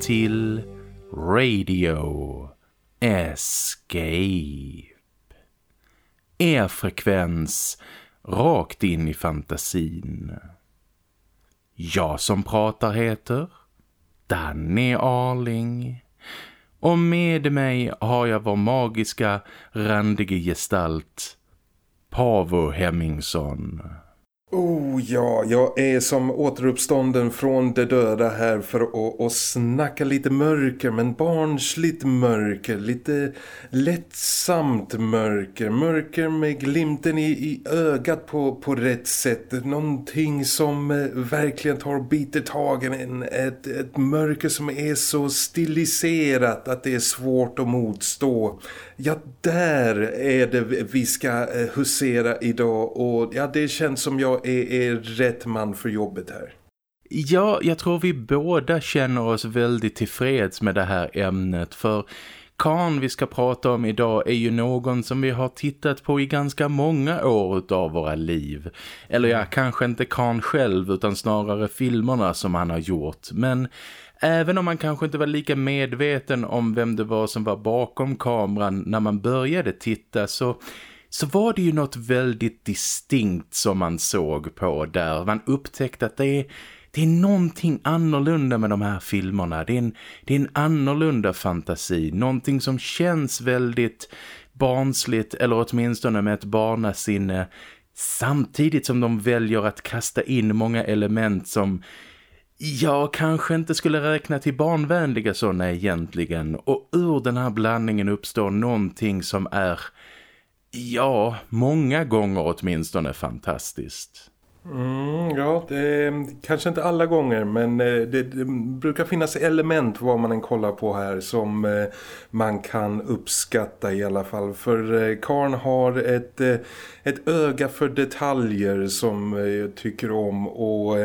Till Radio Escape. Er frekvens rakt in i fantasin. Jag som pratar heter Danny Arling. Och med mig har jag vår magiska, randige gestalt Pavo Hemmingsson. Oh ja, jag är som återuppstånden från de döda här för att, att snacka lite mörker men barnsligt mörker, lite lättsamt mörker, mörker med glimten i, i ögat på, på rätt sätt, någonting som eh, verkligen tar biter tagen en, ett, ett mörker som är så stiliserat att det är svårt att motstå. Ja, där är det vi ska eh, husera idag. Och ja, det känns som jag är, är rätt man för jobbet här. Ja, jag tror vi båda känner oss väldigt tillfreds med det här ämnet för Kan vi ska prata om idag är ju någon som vi har tittat på i ganska många år av våra liv. Eller ja, kanske inte Kan själv utan snarare filmerna som han har gjort. Men Även om man kanske inte var lika medveten om vem det var som var bakom kameran när man började titta så, så var det ju något väldigt distinkt som man såg på där. Man upptäckte att det är, det är någonting annorlunda med de här filmerna. Det är, en, det är en annorlunda fantasi. Någonting som känns väldigt barnsligt eller åtminstone med ett barnasinne samtidigt som de väljer att kasta in många element som jag kanske inte skulle räkna till barnvänliga sådana egentligen. Och ur den här blandningen uppstår någonting som är, ja, många gånger åtminstone fantastiskt. Mm, ja, det kanske inte alla gånger men eh, det, det, brukar finnas element vad man än kollar på här som eh, man kan uppskatta i alla fall. För eh, Karn har ett, ett öga för detaljer som jag tycker om och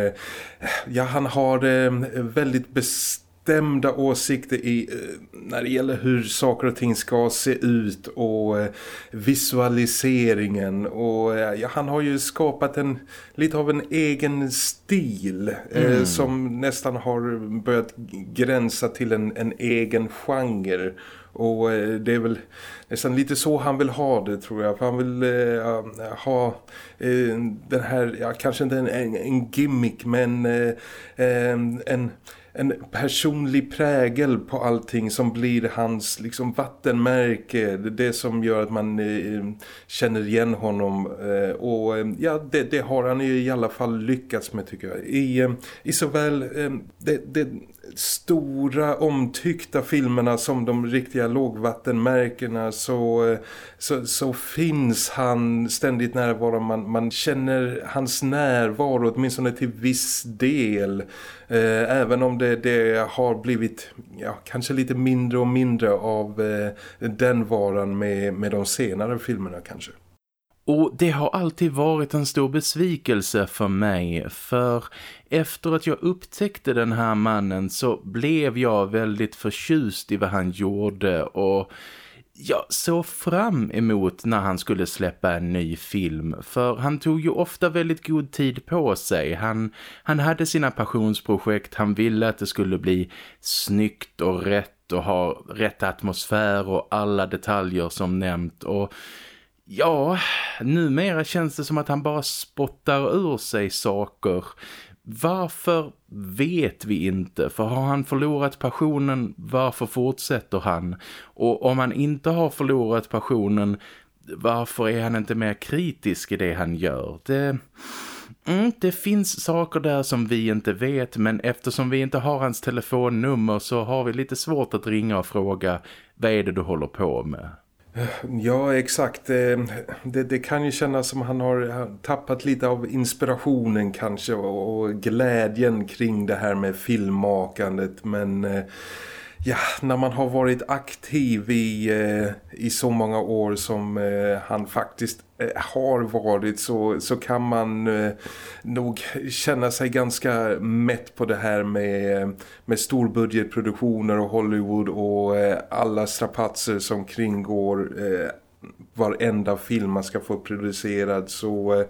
ja, han har väldigt bestämt bestämda åsikter i eh, när det gäller hur saker och ting ska se ut och eh, visualiseringen och eh, ja, han har ju skapat en lite av en egen stil mm. som nästan har börjat gränsa till en, en egen genre och det är väl nästan lite så han vill ha det tror jag. För han vill eh, ha eh, den här, ja, kanske inte en, en gimmick men eh, en en personlig prägel på allting som blir hans liksom vattenmärke. Det som gör att man eh, känner igen honom. Eh, och eh, ja, det, det, har han ju i alla fall lyckats med tycker jag. I, eh, i såväl eh, det, det stora omtyckta filmerna som de riktiga lågvattenmärkena så, eh, så, så finns han ständigt närvarande. Man, man känner hans närvaro åtminstone till viss del. Eh, även om det, det har blivit ja, kanske lite mindre och mindre av eh, den varan med, med de senare filmerna kanske. Och det har alltid varit en stor besvikelse för mig för efter att jag upptäckte den här mannen så blev jag väldigt förtjust i vad han gjorde och jag såg fram emot när han skulle släppa en ny film för han tog ju ofta väldigt god tid på sig. Han, han hade sina passionsprojekt, han ville att det skulle bli snyggt och rätt och ha rätt atmosfär och alla detaljer som nämnt och Ja, numera känns det som att han bara spottar ur sig saker. Varför vet vi inte, för har han förlorat passionen, varför fortsätter han? Och om han inte har förlorat passionen, varför är han inte mer kritisk i det han gör? Det... Mm, det finns saker där som vi inte vet men eftersom vi inte har hans telefonnummer så har vi lite svårt att ringa och fråga vad är det du håller på med? Ja, exakt. Eh, det, det, kan ju kännas som han har eh, tappat lite av inspirationen kanske och glädjen kring det här med filmmakandet. Men eh, ja, när man har varit aktiv i, eh, i så många år som eh, han faktiskt eh, har varit så, så kan man eh, nog känna sig ganska mätt på det här med, med storbudgetproduktioner och Hollywood och eh, alla strapatser som kringgår eh, varenda film man ska få producerad. Så eh,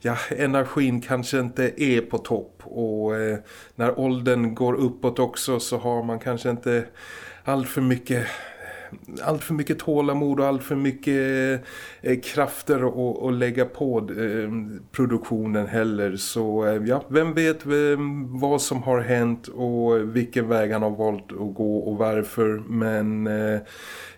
ja, energin kanske inte är på topp. Och eh, när åldern går uppåt också så har man kanske inte allt för mycket allt för mycket tålamod och allt för mycket eh, krafter att lägga på eh, produktionen heller. Så eh, ja, vem vet vem, vad som har hänt och vilken väg han har valt att gå och varför. Men eh,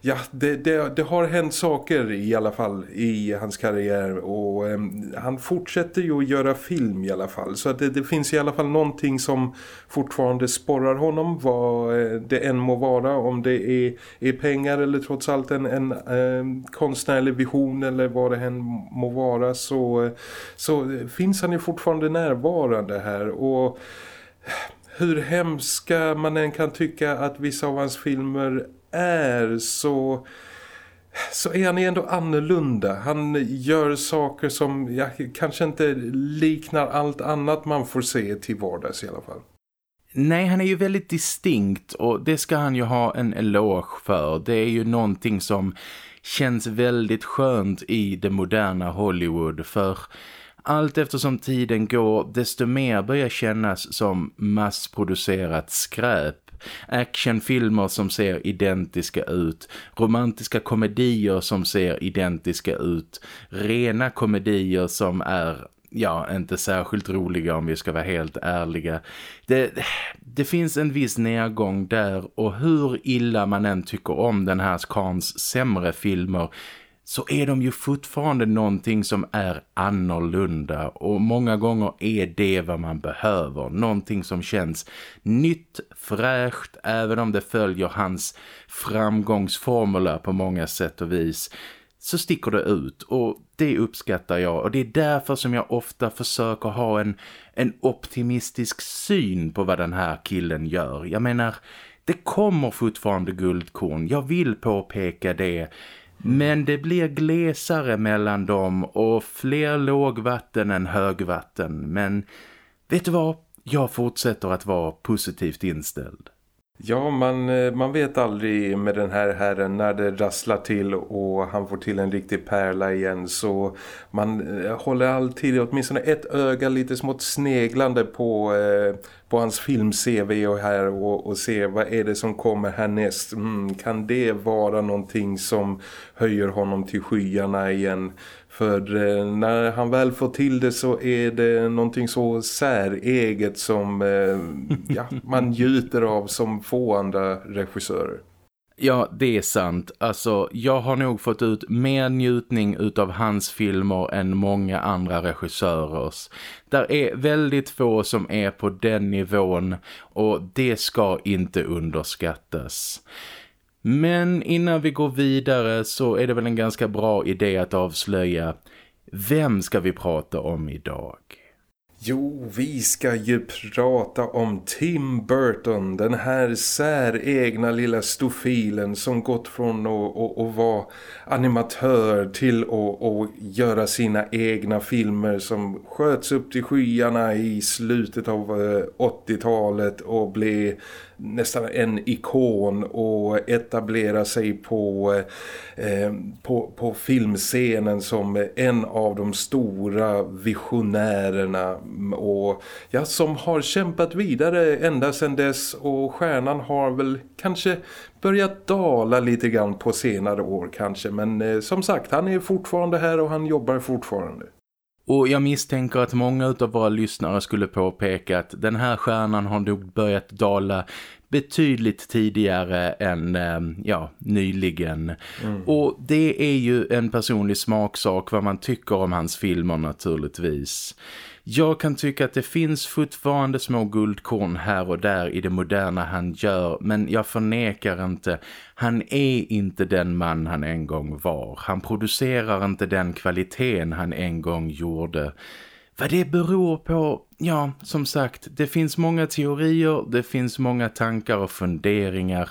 ja, det, det, det, har hänt saker i alla fall i hans karriär och eh, han fortsätter ju att göra film i alla fall. Så att det, det, finns i alla fall någonting som fortfarande sporrar honom vad eh, det än må vara. Om det är, är pengar eller trots allt en, en eh, konstnärlig vision eller vad det än må vara så, så finns han ju fortfarande närvarande här och hur hemska man än kan tycka att vissa av hans filmer är så så är han ändå annorlunda. Han gör saker som ja, kanske inte liknar allt annat man får se till vardags i alla fall. Nej, han är ju väldigt distinkt och det ska han ju ha en eloge för. Det är ju någonting som känns väldigt skönt i det moderna Hollywood för allt eftersom tiden går desto mer börjar kännas som massproducerat skräp actionfilmer som ser identiska ut, romantiska komedier som ser identiska ut, rena komedier som är ja, inte särskilt roliga om vi ska vara helt ärliga. Det, det finns en viss nedgång där och hur illa man än tycker om den här Kans sämre filmer så är de ju fortfarande någonting som är annorlunda och många gånger är det vad man behöver. Någonting som känns nytt, fräscht, även om det följer hans framgångsformula på många sätt och vis så sticker det ut och det uppskattar jag och det är därför som jag ofta försöker ha en, en optimistisk syn på vad den här killen gör. Jag menar, det kommer fortfarande guldkorn, jag vill påpeka det men det blir glesare mellan dem och fler lågvatten än högvatten. Men vet du vad? Jag fortsätter att vara positivt inställd. Ja, man, eh, man vet aldrig med den här herren när det rasslar till och han får till en riktig pärla igen så man eh, håller alltid åtminstone ett öga lite smått sneglande på, eh, på hans film-CV och här och, och se vad är det som kommer härnäst. Mm, kan det vara någonting som höjer honom till skyarna igen? För eh, när han väl får till det så är det någonting så säreget som eh, ja, man gjuter av som få andra regissörer. Ja, det är sant. Alltså, jag har nog fått ut mer njutning utav hans filmer än många andra regissörers. Där är väldigt få som är på den nivån och det ska inte underskattas. Men innan vi går vidare så är det väl en ganska bra idé att avslöja vem ska vi prata om idag? Jo, vi ska ju prata om Tim Burton, den här säregna lilla stofilen som gått från att, att, att vara animatör till att, att göra sina egna filmer som sköts upp till skyarna i slutet av eh, 80-talet och blev nästan en ikon och etablera sig på, eh, på, på filmscenen som en av de stora visionärerna och ja, som har kämpat vidare ända sedan dess och stjärnan har väl kanske börjat dala lite grann på senare år kanske men eh, som sagt han är fortfarande här och han jobbar fortfarande. Och jag misstänker att många av våra lyssnare skulle påpeka att den här stjärnan har nog börjat dala betydligt tidigare än eh, ja, nyligen. Mm. Och det är ju en personlig smaksak vad man tycker om hans filmer naturligtvis. Jag kan tycka att det finns fortfarande små guldkorn här och där i det moderna han gör men jag förnekar inte, han är inte den man han en gång var. Han producerar inte den kvaliteten han en gång gjorde. Vad det beror på, ja som sagt, det finns många teorier, det finns många tankar och funderingar-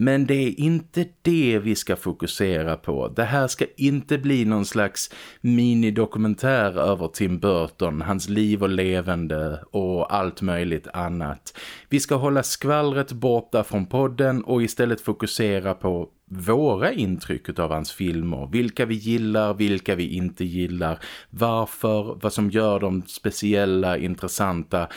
men det är inte det vi ska fokusera på. Det här ska inte bli någon slags minidokumentär över Tim Burton, hans liv och levande och allt möjligt annat. Vi ska hålla skvallret borta från podden och istället fokusera på våra intryck av hans filmer. Vilka vi gillar, vilka vi inte gillar. Varför, vad som gör dem speciella, intressanta.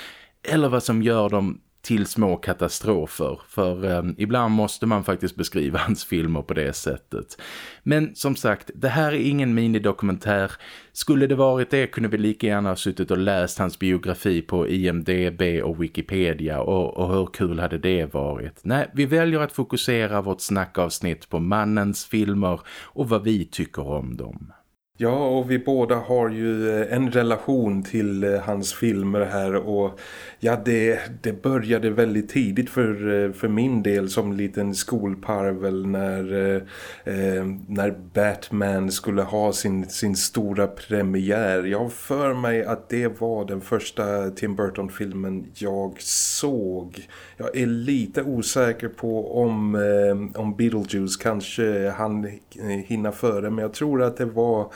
Eller vad som gör dem till små katastrofer för eh, ibland måste man faktiskt beskriva hans filmer på det sättet. Men som sagt, det här är ingen minidokumentär. Skulle det varit det kunde vi lika gärna ha suttit och läst hans biografi på IMDB och Wikipedia och, och hur kul hade det varit? Nej, vi väljer att fokusera vårt snackavsnitt på mannens filmer och vad vi tycker om dem. Ja, och vi båda har ju eh, en relation till eh, hans filmer här och ja, det, det började väldigt tidigt för, eh, för min del som liten skolparvel när, eh, när Batman skulle ha sin, sin stora premiär. Jag har för mig att det var den första Tim Burton-filmen jag såg. Jag är lite osäker på om, eh, om Beetlejuice kanske han hinna före men jag tror att det var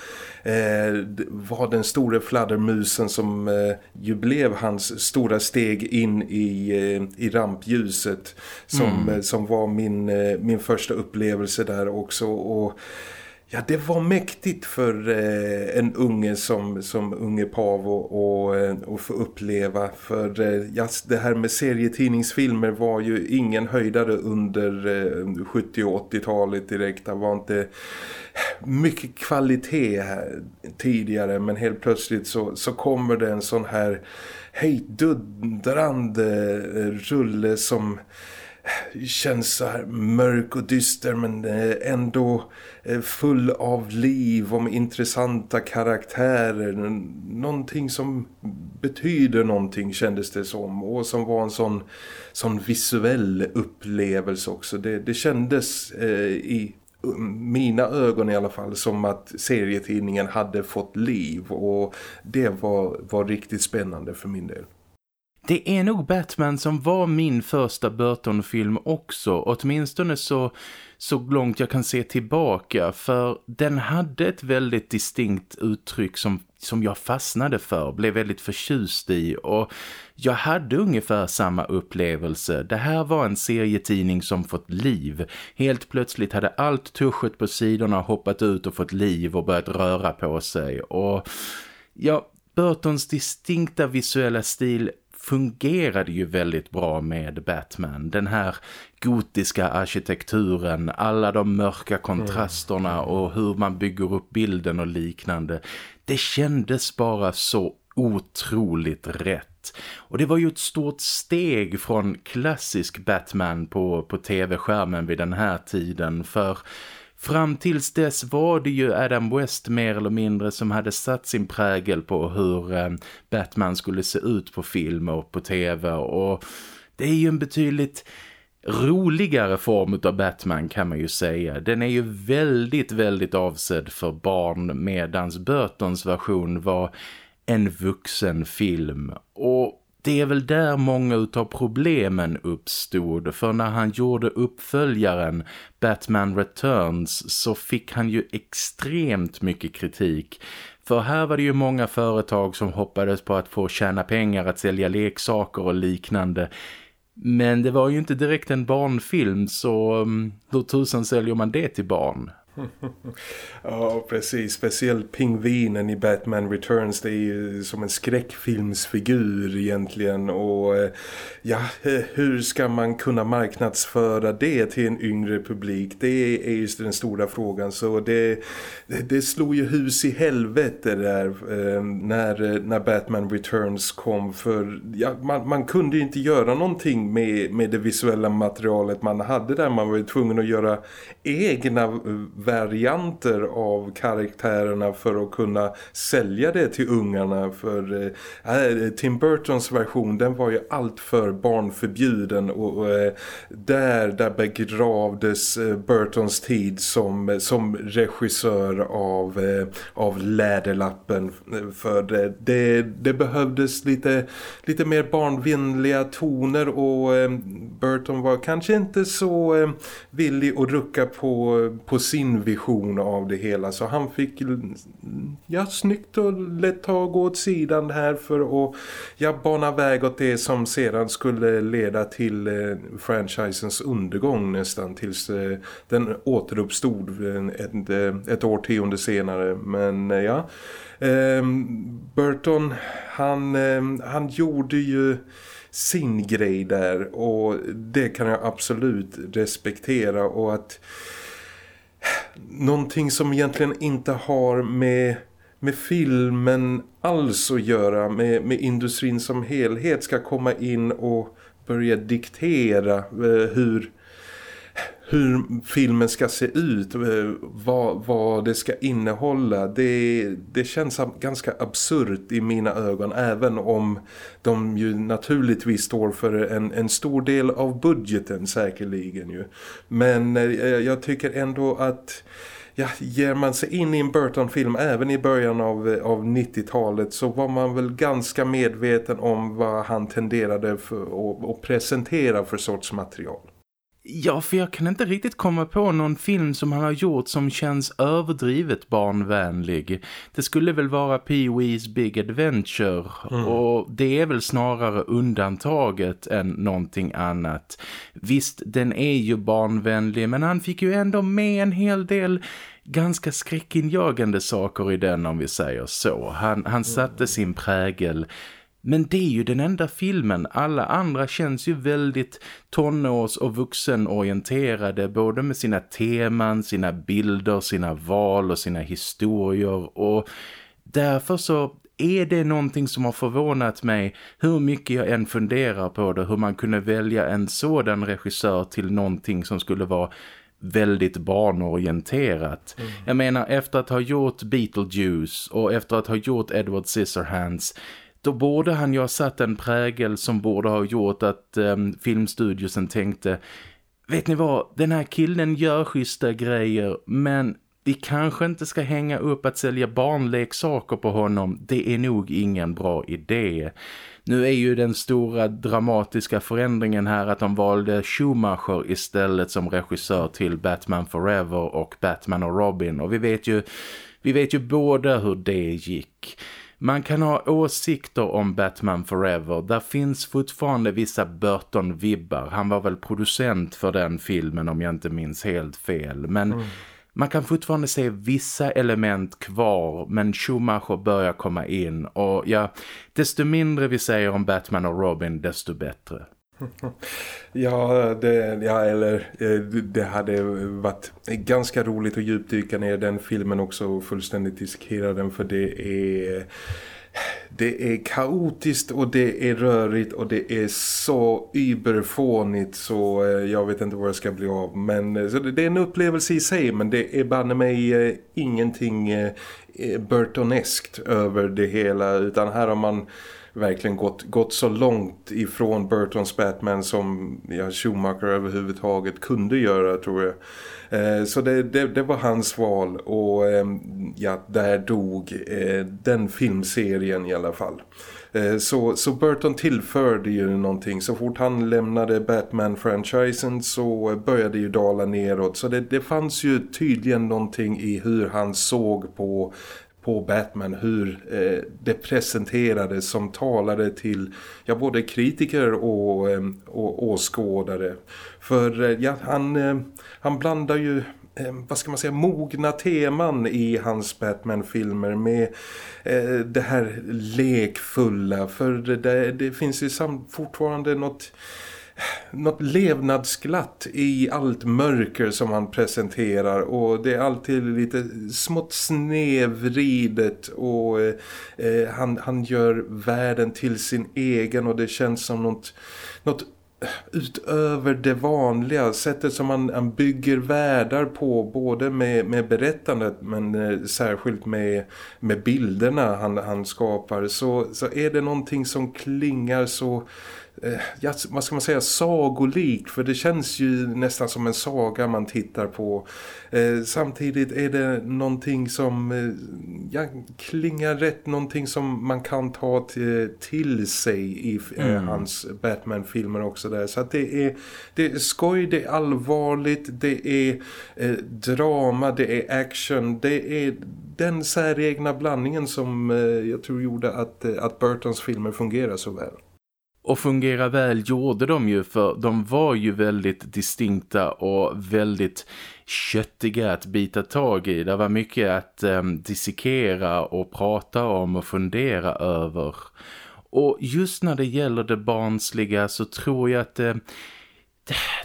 var den stora fladdermusen som eh, ju blev hans stora steg in i, eh, i rampljuset som, mm. Eh, som var min, eh, min första upplevelse där också och Ja, det var mäktigt för eh, en unge som, som unge Pavo och, och, eh, få uppleva. För eh, ja, det här med serietidningsfilmer var ju ingen höjdare under eh, 70- och 80-talet direkt. Det var inte mycket kvalitet här tidigare men helt plötsligt så, så kommer det en sån här hejdundrande eh, rulle som känns så här mörk och dyster men eh, ändå eh, full av liv och med intressanta karaktärer. Någonting som betyder någonting kändes det som och som var en sån, sån visuell upplevelse också. Det, det kändes eh, i um, mina ögon i alla fall som att serietidningen hade fått liv och det var, var riktigt spännande för min del. Det är nog Batman som var min första Burton-film också. Åtminstone så, så långt jag kan se tillbaka. För den hade ett väldigt distinkt uttryck som, som jag fastnade för. Blev väldigt förtjust i. Och jag hade ungefär samma upplevelse. Det här var en serietidning som fått liv. Helt plötsligt hade allt tuschet på sidorna hoppat ut och fått liv och börjat röra på sig. Och ja, Burtons distinkta visuella stil fungerade ju väldigt bra med Batman. Den här gotiska arkitekturen, alla de mörka kontrasterna och hur man bygger upp bilden och liknande. Det kändes bara så otroligt rätt. Och det var ju ett stort steg från klassisk Batman på, på tv-skärmen vid den här tiden för Fram tills dess var det ju Adam West mer eller mindre som hade satt sin prägel på hur eh, Batman skulle se ut på film och på tv och det är ju en betydligt roligare form av Batman kan man ju säga. Den är ju väldigt, väldigt avsedd för barn medans Burtons version var en vuxen film och det är väl där många utav problemen uppstod för när han gjorde uppföljaren Batman Returns så fick han ju extremt mycket kritik. För här var det ju många företag som hoppades på att få tjäna pengar att sälja leksaker och liknande. Men det var ju inte direkt en barnfilm så mm, hur tusan säljer man det till barn? ja, precis. Speciellt pingvinen i Batman Returns. Det är ju som en skräckfilmsfigur egentligen. Och eh, ja, eh, hur ska man kunna marknadsföra det till en yngre publik? Det är just den stora frågan. Så det, det, det slog ju hus i helvete där eh, när, när Batman Returns kom. För ja, man, man kunde ju inte göra någonting med, med det visuella materialet man hade där. Man var ju tvungen att göra egna varianter av karaktärerna för att kunna sälja det till ungarna. För äh, Tim Burtons version den var ju allt för barnförbjuden och äh, där, där begravdes äh, Burtons tid som, som regissör av, av Läderlappen. För det, det, det, behövdes lite, lite mer barnvänliga toner och Burton var kanske inte så villig att rucka på, på sin vision av det hela. Så han fick ja, snyggt och lätt ta gå åt sidan här för att ja, bana väg åt det som sedan skulle leda till eh, franchisens undergång nästan tills eh, den återuppstod eh, ett, ett, ett årtionde senare. Men eh, ja eh, Burton han, eh, han gjorde ju sin grej där och det kan jag absolut respektera och att någonting som egentligen inte har med, med filmen alls att göra med, med industrin som helhet ska komma in och börja diktera eh, hur hur filmen ska se ut, eh, vad, vad det ska innehålla. Det, det känns ganska absurt i mina ögon även om de ju naturligtvis står för en, en stor del av budgeten säkerligen ju. Men eh, jag tycker ändå att ja, ger man sig in i en Burton-film även i början av, eh, av 90-talet så var man väl ganska medveten om vad han tenderade för, att, att presentera för sorts material. Ja, för jag kan inte riktigt komma på någon film som han har gjort som känns överdrivet barnvänlig. Det skulle väl vara Pee-Wee's Big Adventure mm. och det är väl snarare undantaget än någonting annat. Visst, den är ju barnvänlig men han fick ju ändå med en hel del ganska skräckinjagande saker i den om vi säger så. Han, han satte sin prägel men det är ju den enda filmen. Alla andra känns ju väldigt tonårs- och vuxenorienterade både med sina teman, sina bilder, sina val och sina historier och därför så är det någonting som har förvånat mig hur mycket jag än funderar på det, hur man kunde välja en sådan regissör till någonting som skulle vara väldigt barnorienterat. Mm. Jag menar, efter att ha gjort Beetlejuice och efter att ha gjort Edward Scissorhands då borde han ju ha satt en prägel som borde ha gjort att eh, filmstudiosen tänkte vet ni vad, den här killen gör schyssta grejer men vi kanske inte ska hänga upp att sälja barnleksaker på honom. Det är nog ingen bra idé. Nu är ju den stora dramatiska förändringen här att de valde Schumacher istället som regissör till Batman Forever och Batman och Robin. Och vi vet ju, vi vet ju båda hur det gick. Man kan ha åsikter om Batman Forever. Där finns fortfarande vissa Burton-vibbar. Han var väl producent för den filmen om jag inte minns helt fel. Men mm. man kan fortfarande se vissa element kvar. Men Schumacher börjar komma in. Och ja, desto mindre vi säger om Batman och Robin, desto bättre. Ja, det, ja, eller eh, det hade varit ganska roligt att djupdyka ner den filmen också och fullständigt diskera den för det är det är kaotiskt och det är rörigt och det är så überfånigt så eh, jag vet inte vad jag ska bli av. Men eh, så det, är en upplevelse i sig men det är banne mig ingenting Burtoneskt över det hela utan här har man verkligen gått, gått så långt ifrån Burtons Batman som ja, Schumacher överhuvudtaget kunde göra tror jag. Eh, så det, det, det, var hans val och eh, ja, där dog eh, den filmserien i alla fall. Eh, så, så Burton tillförde ju någonting. Så fort han lämnade Batman-franchisen så började ju dala neråt. Så det, det fanns ju tydligen någonting i hur han såg på på Batman hur eh, det presenterades som talade till ja, både kritiker och, eh, och åskådare. För eh, ja, han, eh, han blandar ju eh, vad ska man säga, mogna teman i hans Batman-filmer med eh, det här lekfulla. För det, det finns ju fortfarande något något levnadsglatt i allt mörker som han presenterar. Och det är alltid lite smått snevridet och eh, eh, han, han gör världen till sin egen och det känns som något, något utöver det vanliga. Sättet som man, man bygger världar på både med, med berättandet men eh, särskilt med, med bilderna han, han skapar. Så, så är det någonting som klingar så ja, vad ska man säga, sagolikt för det känns ju nästan som en saga man tittar på. Eh, samtidigt är det någonting som eh, ja, klingar rätt, någonting som man kan ta till sig i eh, mm. hans Batman-filmer också där. Så det är, det är skoj, det är allvarligt, det är eh, drama, det är action, det är den säregna blandningen som eh, jag tror gjorde att, eh, att Burtons filmer fungerar så väl. Och fungera väl gjorde de ju för de var ju väldigt distinkta och väldigt köttiga att bita tag i. Det var mycket att eh, dissekera och prata om och fundera över. Och just när det gäller det barnsliga så tror jag att eh,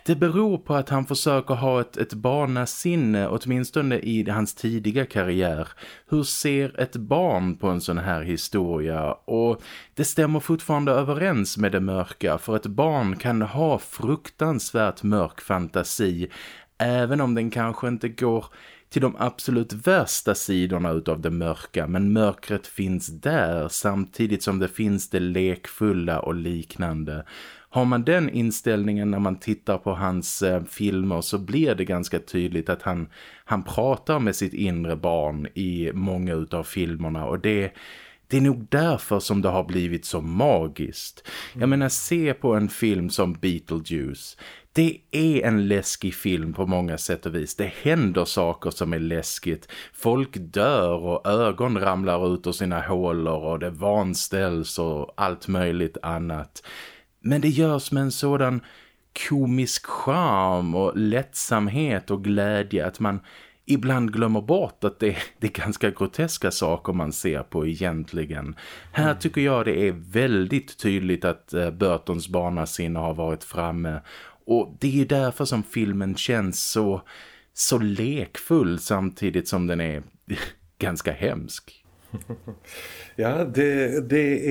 det beror på att han försöker ha ett, ett barnasinne, åtminstone i hans tidiga karriär. Hur ser ett barn på en sån här historia? Och det stämmer fortfarande överens med det mörka, för ett barn kan ha fruktansvärt mörk fantasi, även om den kanske inte går till de absolut värsta sidorna utav det mörka men mörkret finns där samtidigt som det finns det lekfulla och liknande. Har man den inställningen när man tittar på hans eh, filmer så blir det ganska tydligt att han, han pratar med sitt inre barn i många utav filmerna och det det är nog därför som det har blivit så magiskt. Jag menar, se på en film som Beetlejuice. Det är en läskig film på många sätt och vis. Det händer saker som är läskigt. Folk dör och ögon ramlar ut ur sina hålor och det vanställs och allt möjligt annat. Men det görs med en sådan komisk charm och lättsamhet och glädje att man ibland glömmer bort att det, det är ganska groteska saker man ser på egentligen. Här mm. tycker jag det är väldigt tydligt att uh, Burtons barnasinne har varit framme och det är därför som filmen känns så, så lekfull samtidigt som den är ganska hemsk. Ja, det, det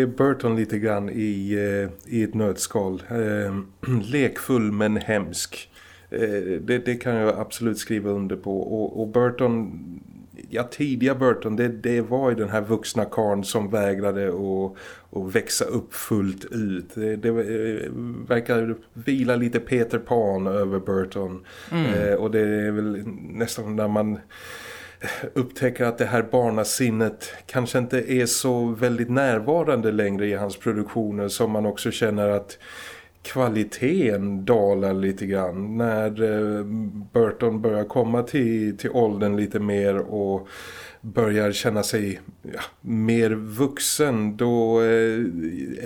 är Burton lite grann i, eh, i ett nötskal. Eh, lekfull men hemsk. Eh, det, det kan jag absolut skriva under på. Och, och Burton, ja tidiga Burton, det, det var ju den här vuxna karn som vägrade att, att växa upp fullt ut. Det, det verkar vila lite Peter Pan över Burton. Mm. och det är väl nästan när man upptäcker att det här barnasinnet kanske inte är så väldigt närvarande längre i hans produktioner som man också känner att kvaliteten dalar lite grann. När eh, Burton börjar komma till, till åldern lite mer och börjar känna sig ja, mer vuxen då eh,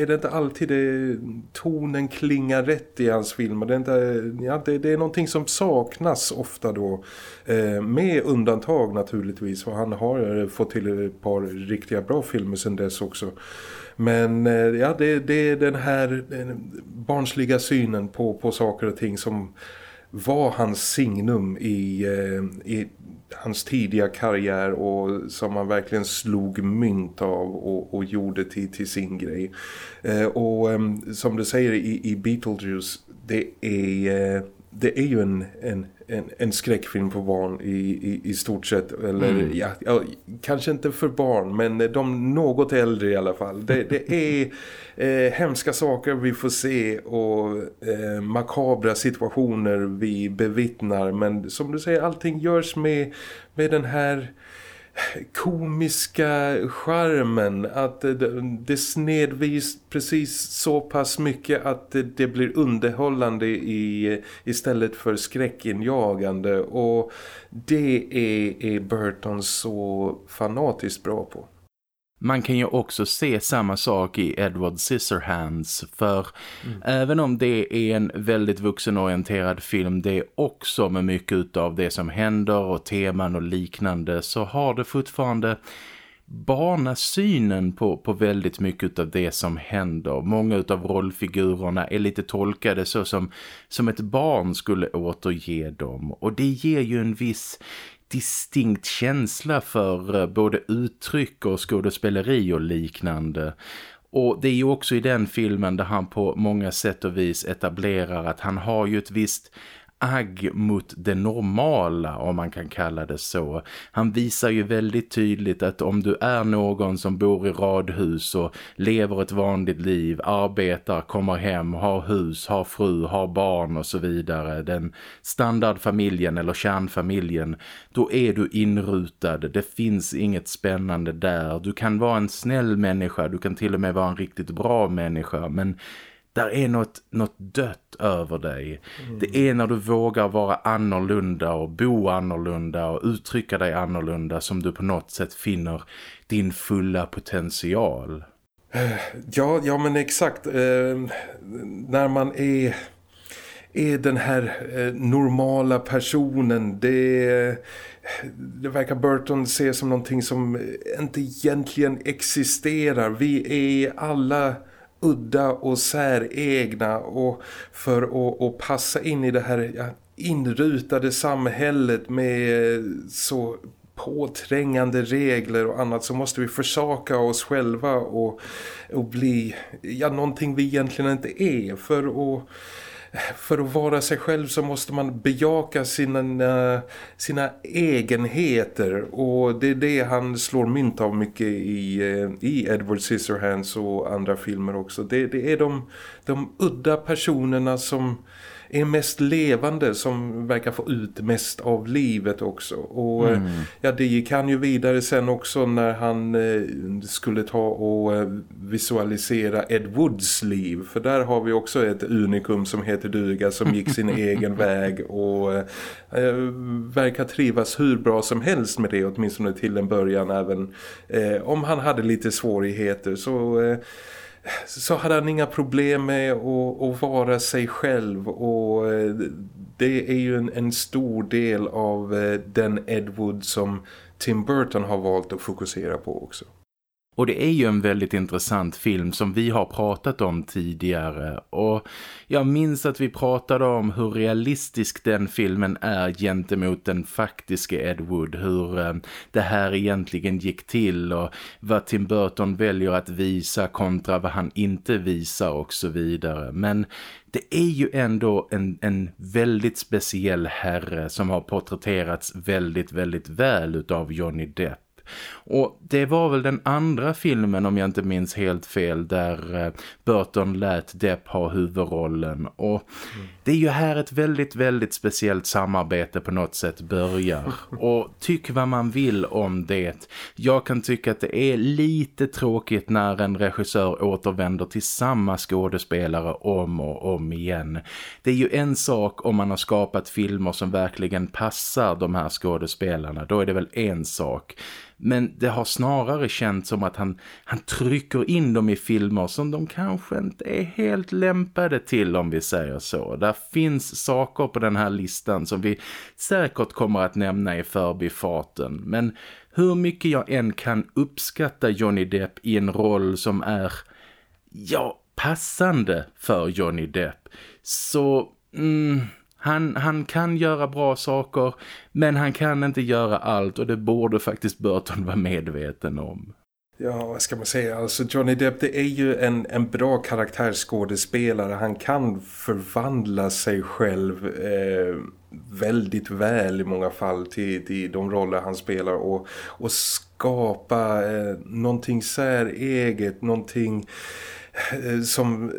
är det inte alltid det, tonen klingar rätt i hans filmer. Det är, inte, ja, det, det är någonting som saknas ofta då eh, med undantag naturligtvis för han har eh, fått till ett par riktiga bra filmer sedan dess också. Men eh, ja, det, det är den här barnsliga synen på, på saker och ting som var hans signum i, eh, i hans tidiga karriär och som han verkligen slog mynt av och, och gjorde till, till sin grej. Eh, och eh, som du säger i, i Beetlejuice, det är, eh, det är ju en, en, en, en skräckfilm för barn i, i, i stort sett. Eller mm. ja, ja, kanske inte för barn men de något äldre i alla fall. Det, det är eh, hemska saker vi får se och eh, makabra situationer vi bevittnar. Men som du säger, allting görs med, med den här komiska charmen att det snedvis precis så pass mycket att det blir underhållande i, istället för skräckinjagande och det är, är Burton så fanatiskt bra på. Man kan ju också se samma sak i Edward Scissorhands för mm. även om det är en väldigt vuxenorienterad film det är också med mycket av det som händer och teman och liknande så har det fortfarande barnasynen på, på väldigt mycket av det som händer. Många av rollfigurerna är lite tolkade så som, som ett barn skulle återge dem och det ger ju en viss distinkt känsla för eh, både uttryck och skådespeleri och liknande. Och det är ju också i den filmen där han på många sätt och vis etablerar att han har ju ett visst agg mot det normala om man kan kalla det så. Han visar ju väldigt tydligt att om du är någon som bor i radhus och lever ett vanligt liv, arbetar, kommer hem, har hus, har fru, har barn och så vidare, den standardfamiljen eller kärnfamiljen, då är du inrutad. Det finns inget spännande där. Du kan vara en snäll människa, du kan till och med vara en riktigt bra människa, men där är något, något dött över dig. Mm. Det är när du vågar vara annorlunda och bo annorlunda och uttrycka dig annorlunda som du på något sätt finner din fulla potential. Ja, ja men exakt. Eh, när man är, är den här eh, normala personen, det, det verkar Burton se som någonting som inte egentligen existerar. Vi är alla udda och säregna och för att, att passa in i det här inrutade samhället med så påträngande regler och annat så måste vi försaka oss själva och, och bli ja, någonting vi egentligen inte är. För att för att vara sig själv så måste man bejaka sina, sina egenheter och det är det han slår mynt av mycket i, eh, i Edward Scissorhands och andra filmer också. Det, det är de, de udda personerna som är mest levande som verkar få ut mest av livet också. Och mm. ja, det gick han ju vidare sen också när han eh, skulle ta och eh, visualisera Ed Woods liv. För där har vi också ett unikum som heter Duga som gick sin egen väg och eh, verkar trivas hur bra som helst med det åtminstone till en början även eh, om han hade lite svårigheter så eh, så hade han inga problem med att, att vara sig själv och eh, det är ju en, en stor del av eh, den Ed Wood som Tim Burton har valt att fokusera på också. Och det är ju en väldigt intressant film som vi har pratat om tidigare och jag minns att vi pratade om hur realistisk den filmen är gentemot den faktiska Ed Wood, hur eh, det här egentligen gick till och vad Tim Burton väljer att visa kontra vad han inte visar och så vidare. Men det är ju ändå en, en väldigt speciell herre som har porträtterats väldigt, väldigt väl utav Johnny Depp. Och det var väl den andra filmen om jag inte minns helt fel där eh, Burton lät Depp ha huvudrollen. Och det är ju här ett väldigt, väldigt speciellt samarbete på något sätt börjar. Och tyck vad man vill om det. Jag kan tycka att det är lite tråkigt när en regissör återvänder till samma skådespelare om och om igen. Det är ju en sak om man har skapat filmer som verkligen passar de här skådespelarna. Då är det väl en sak. Men det har snarare känts som att han, han trycker in dem i filmer som de kanske inte är helt lämpade till om vi säger så. Där finns saker på den här listan som vi säkert kommer att nämna i förbifarten. Men hur mycket jag än kan uppskatta Johnny Depp i en roll som är, ja, passande för Johnny Depp så... Mm, han, han kan göra bra saker men han kan inte göra allt och det borde faktiskt Burton vara medveten om. Ja, vad ska man säga? Alltså Johnny Depp det är ju en, en bra karaktärsskådespelare. Han kan förvandla sig själv eh, väldigt väl i många fall till, till de roller han spelar och, och skapa eh, någonting säreget, någonting Eh, Eh, som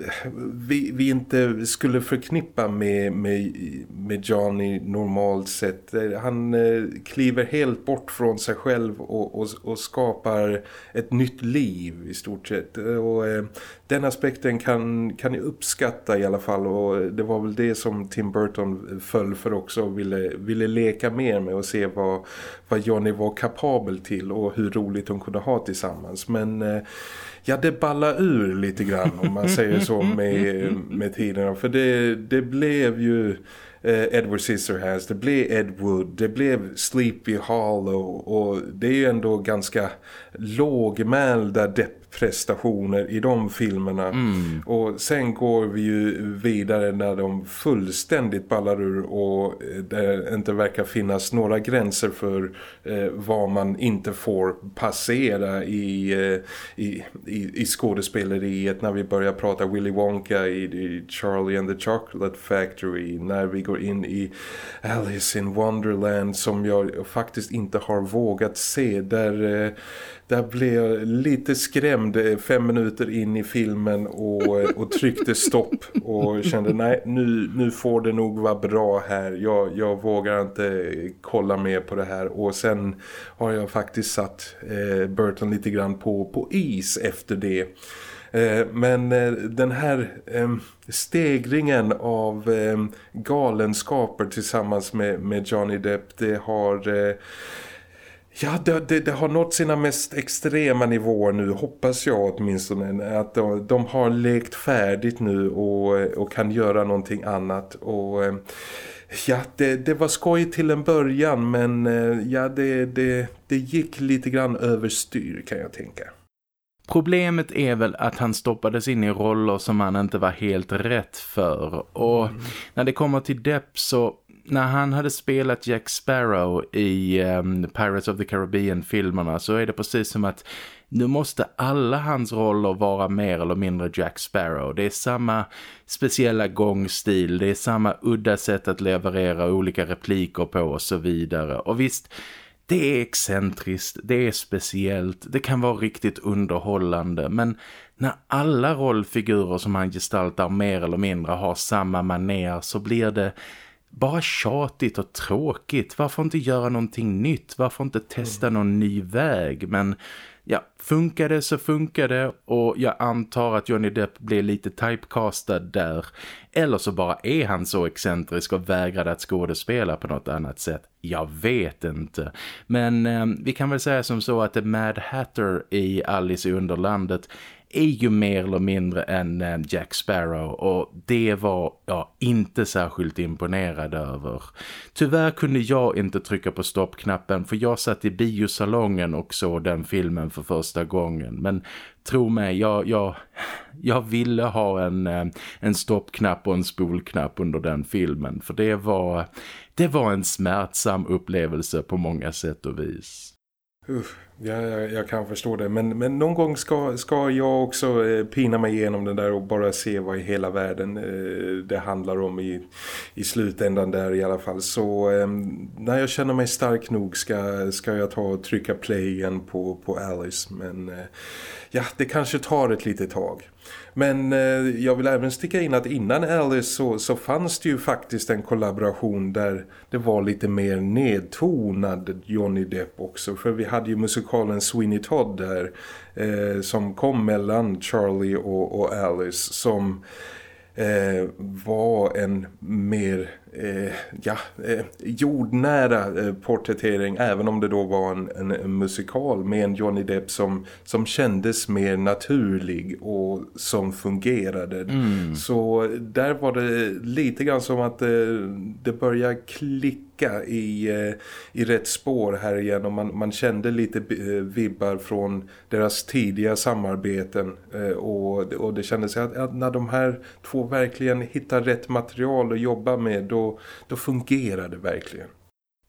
vi, vi inte skulle förknippa med, med, med Johnny normalt sett. Eh, han eh, kliver helt bort från sig själv och, och, och skapar ett nytt liv i stort sett. Eh, och eh, den aspekten kan, kan jag uppskatta i alla fall och det var väl det som Tim Burton föll för också och ville, ville leka mer med och se vad, vad Johnny var kapabel till och hur roligt de kunde ha tillsammans. Men eh, ja det ballar ur lite grann om man säger så med, med tiden. För det, det blev ju eh, Edward Scissorhands, det blev Ed Wood, det blev Sleepy Hollow och det är ju ändå ganska lågmälda depp prestationer i de filmerna. Mm. Och sen går vi ju vidare när de fullständigt ballar ur och eh, det inte verkar finnas några gränser för eh, vad man inte får passera i, eh, i, i, i skådespeleriet när vi börjar prata Willy Wonka i, i Charlie and the Chocolate Factory när vi går in i Alice in Wonderland som jag faktiskt inte har vågat se där eh, där blev jag lite skrämd eh, fem minuter in i filmen och, eh, och tryckte stopp och kände nej nu, nu får det nog vara bra här. Jag, jag vågar inte kolla mer på det här och sen har jag faktiskt satt eh, Burton lite grann på, på is efter det. Eh, men den här stegringen av galenskaper tillsammans med Johnny Depp det har Ja, det, det, det, har nått sina mest extrema nivåer nu, hoppas jag åtminstone. Att de, de har lekt färdigt nu och, och kan göra någonting annat. Och eh, ja, det, det var skoj till en början men eh, ja, det, det, det gick lite grann överstyr kan jag tänka. Problemet är väl att han stoppades in i roller som han inte var helt rätt för. Och mm. när det kommer till Depp så när han hade spelat Jack Sparrow i um, Pirates of the Caribbean-filmerna så är det precis som att nu måste alla hans roller vara mer eller mindre Jack Sparrow. Det är samma speciella gångstil, det är samma udda sätt att leverera olika repliker på och så vidare. Och visst, det är excentriskt, det är speciellt, det kan vara riktigt underhållande men när alla rollfigurer som han gestaltar mer eller mindre har samma maner så blir det bara tjatigt och tråkigt. Varför inte göra någonting nytt? Varför inte testa någon ny väg? Men ja, funkar det så funkar det och jag antar att Johnny Depp blir lite typecastad där. Eller så bara är han så excentrisk och vägrade att skådespela på något annat sätt. Jag vet inte. Men eh, vi kan väl säga som så att The Mad Hatter i Alice i Underlandet är ju mer eller mindre än eh, Jack Sparrow och det var jag inte särskilt imponerad över. Tyvärr kunde jag inte trycka på stoppknappen för jag satt i biosalongen och såg den filmen för första gången. Men tro mig, jag, jag, jag ville ha en, eh, en stoppknapp och en spolknapp under den filmen för det var, det var en smärtsam upplevelse på många sätt och vis. Uff. Jag, jag, kan förstå det. Men, men någon gång ska, ska jag också eh, pina mig igenom den där och bara se vad i hela världen eh, det handlar om i, i slutändan där i alla fall. Så eh, när jag känner mig stark nog ska, ska jag ta och trycka play igen på, på Alice. Men eh, ja, det kanske tar ett litet tag. Men eh, jag vill även sticka in att innan Alice så, så fanns det ju faktiskt en kollaboration där det var lite mer nedtonad Johnny Depp också. För vi hade ju musikalen Sweeney Todd där eh, som kom mellan Charlie och, och Alice som eh, var en mer eh, ja, eh, jordnära eh, porträttering även om det då var en, en, en, musikal med en Johnny Depp som, som kändes mer naturlig och som fungerade. Mm. Så där var det lite grann som att det, eh, det började klicka i, eh, i rätt spår här igen och man, man kände lite eh, vibbar från deras tidiga samarbeten eh, och, och det kändes att, att när de här två verkligen hittar rätt material att jobba med då då, fungerar det verkligen.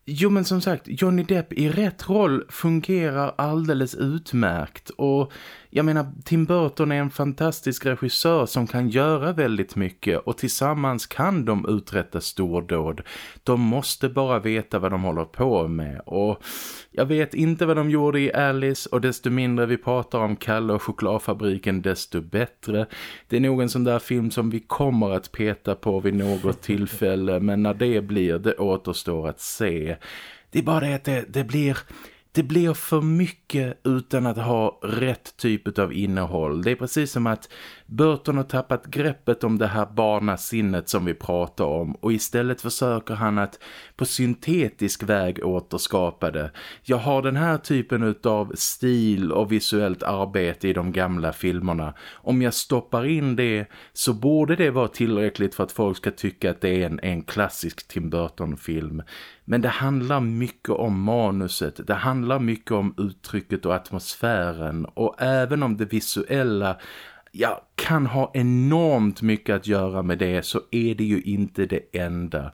Jo men som sagt, Johnny Depp i rätt roll fungerar alldeles utmärkt och jag menar, Tim Burton är en fantastisk regissör som kan göra väldigt mycket och tillsammans kan de uträtta stordåd. De måste bara veta vad de håller på med och jag vet inte vad de gjorde i Alice och desto mindre vi pratar om Kalle och chokladfabriken desto bättre. Det är nog en sån där film som vi kommer att peta på vid något tillfälle men när det blir det återstår att se. Det är bara det att det, det blir det blir för mycket utan att ha rätt typ av innehåll. Det är precis som att Burton har tappat greppet om det här barnasinnet som vi pratar om och istället försöker han att på syntetisk väg återskapa det. Jag har den här typen av stil och visuellt arbete i de gamla filmerna. Om jag stoppar in det så borde det vara tillräckligt för att folk ska tycka att det är en, en klassisk Tim Burton-film. Men det handlar mycket om manuset, det handlar mycket om uttrycket och atmosfären och även om det visuella ja, kan ha enormt mycket att göra med det så är det ju inte det enda.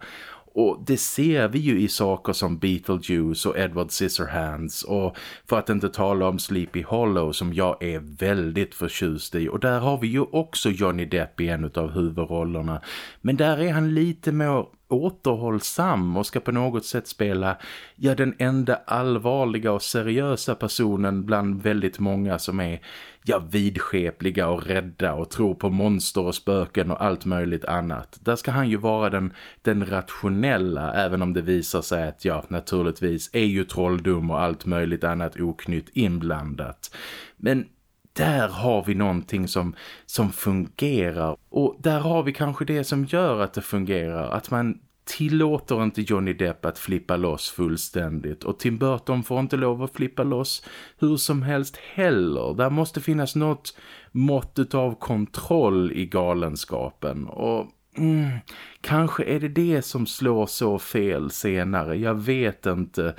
Och det ser vi ju i saker som Beetlejuice och Edward Scissorhands och för att inte tala om Sleepy Hollow som jag är väldigt förtjust i. Och där har vi ju också Johnny Depp i en av huvudrollerna. Men där är han lite mer återhållsam och ska på något sätt spela ja, den enda allvarliga och seriösa personen bland väldigt många som är ja, vidskepliga och rädda och tror på monster och spöken och allt möjligt annat. Där ska han ju vara den, den rationella även om det visar sig att ja, naturligtvis är ju trolldom och allt möjligt annat oknytt inblandat. Men där har vi någonting som, som fungerar och där har vi kanske det som gör att det fungerar. Att man tillåter inte Johnny Depp att flippa loss fullständigt och Tim Burton får inte lov att flippa loss hur som helst heller. Där måste finnas något mått av kontroll i galenskapen och mm, kanske är det det som slår så fel senare, jag vet inte.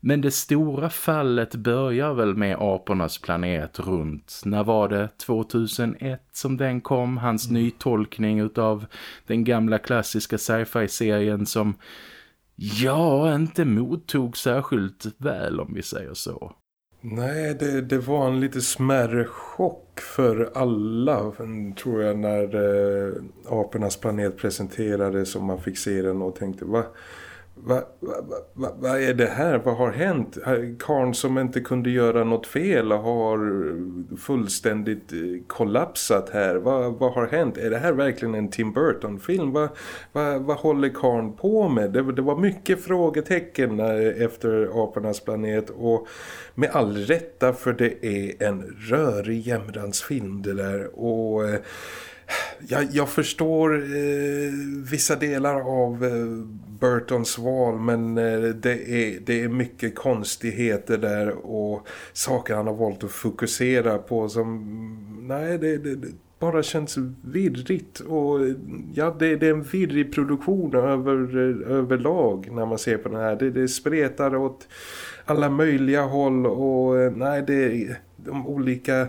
Men det stora fallet börjar väl med apornas planet runt. När var det? 2001 som den kom. Hans mm. nytolkning utav den gamla klassiska sci-fi-serien som ja, inte mottog särskilt väl om vi säger så. Nej, det, det var en lite smärre chock för alla tror jag när eh, apornas planet presenterades och man fick se den och tänkte, vad vad va, va, va är det här? Vad har hänt? Karn som inte kunde göra något fel har fullständigt eh, kollapsat här. Vad, va har hänt? Är det här verkligen en Tim Burton-film? Vad, va, va håller Karn på med? Det, det var mycket frågetecken eh, efter Apornas planet och med all rätta för det är en rörig jämransfilm det där och... Eh, jag, jag förstår eh, vissa delar av eh, Burtons val men eh, det, är, det är mycket konstigheter där och saker han har valt att fokusera på som nej det, det, det bara känns vidrigt och ja det, det är en vidrig produktion över, eh, överlag när man ser på den här. Det, det spretar åt alla möjliga håll och eh, nej det de olika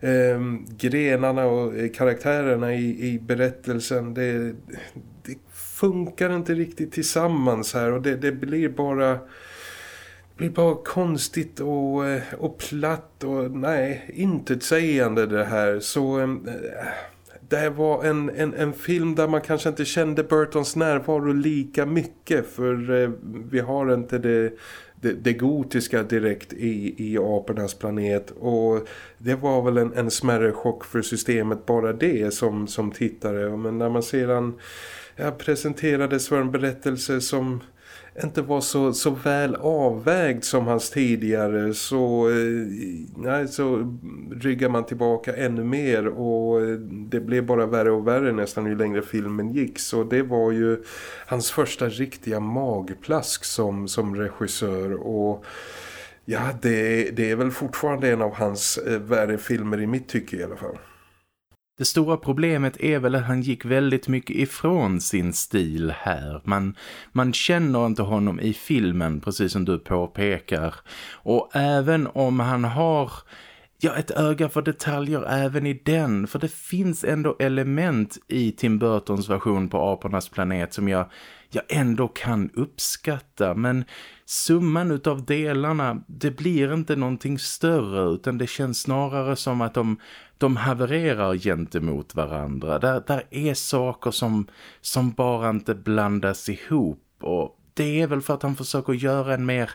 eh, grenarna och eh, karaktärerna i, i berättelsen. Det, det funkar inte riktigt tillsammans här och det, det blir bara blir bara konstigt och, eh, och platt och nej, inte sägande det här. Så äh, det här var en, en, en film där man kanske inte kände Burtons närvaro lika mycket för äh, vi har inte det det, det gotiska direkt i, i apornas planet. Och det var väl en, en smärre chock för systemet bara det som, som tittare. Men när man sedan ja, presenterades för en berättelse som inte var så, så väl avvägd som hans tidigare så, eh, nej, så ryggar man tillbaka ännu mer och eh, det blev bara värre och värre nästan ju längre filmen gick så det var ju hans första riktiga magplask som, som regissör och ja det, det är väl fortfarande en av hans eh, värre filmer i mitt tycke i alla fall. Det stora problemet är väl att han gick väldigt mycket ifrån sin stil här. Man, man känner inte honom i filmen, precis som du påpekar. Och även om han har ja, ett öga för detaljer även i den. För det finns ändå element i Tim Burtons version på Apornas planet som jag, jag ändå kan uppskatta. Men summan utav delarna, det blir inte någonting större utan det känns snarare som att de de havererar gentemot varandra. Där, där är saker som, som bara inte blandas ihop och det är väl för att han försöker göra en mer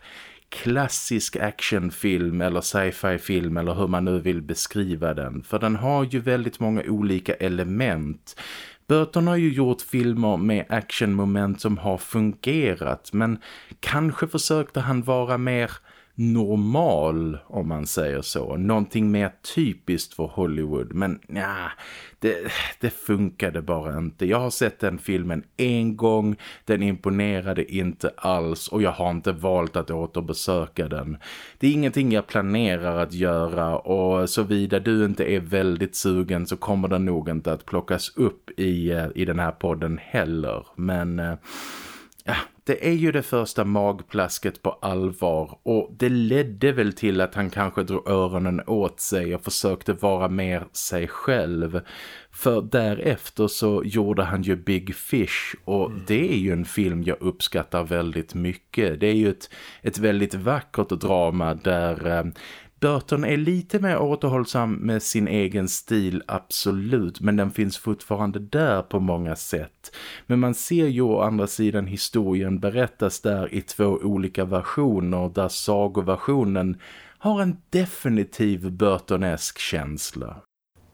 klassisk actionfilm eller sci-fi film eller hur man nu vill beskriva den. För den har ju väldigt många olika element. Burton har ju gjort filmer med actionmoment som har fungerat men kanske försökte han vara mer normal om man säger så. Någonting mer typiskt för Hollywood. Men ja, det, det funkade bara inte. Jag har sett den filmen en gång. Den imponerade inte alls och jag har inte valt att återbesöka den. Det är ingenting jag planerar att göra och såvida du inte är väldigt sugen så kommer den nog inte att plockas upp i, eh, i den här podden heller. Men eh, ja, det är ju det första magplasket på allvar och det ledde väl till att han kanske drog öronen åt sig och försökte vara mer sig själv. För därefter så gjorde han ju Big Fish och mm. det är ju en film jag uppskattar väldigt mycket. Det är ju ett, ett väldigt vackert drama där eh, Burton är lite mer återhållsam med sin egen stil, absolut. Men den finns fortfarande där på många sätt. Men man ser ju å andra sidan historien berättas där i två olika versioner. Där sagoversionen har en definitiv Burtonesk känsla.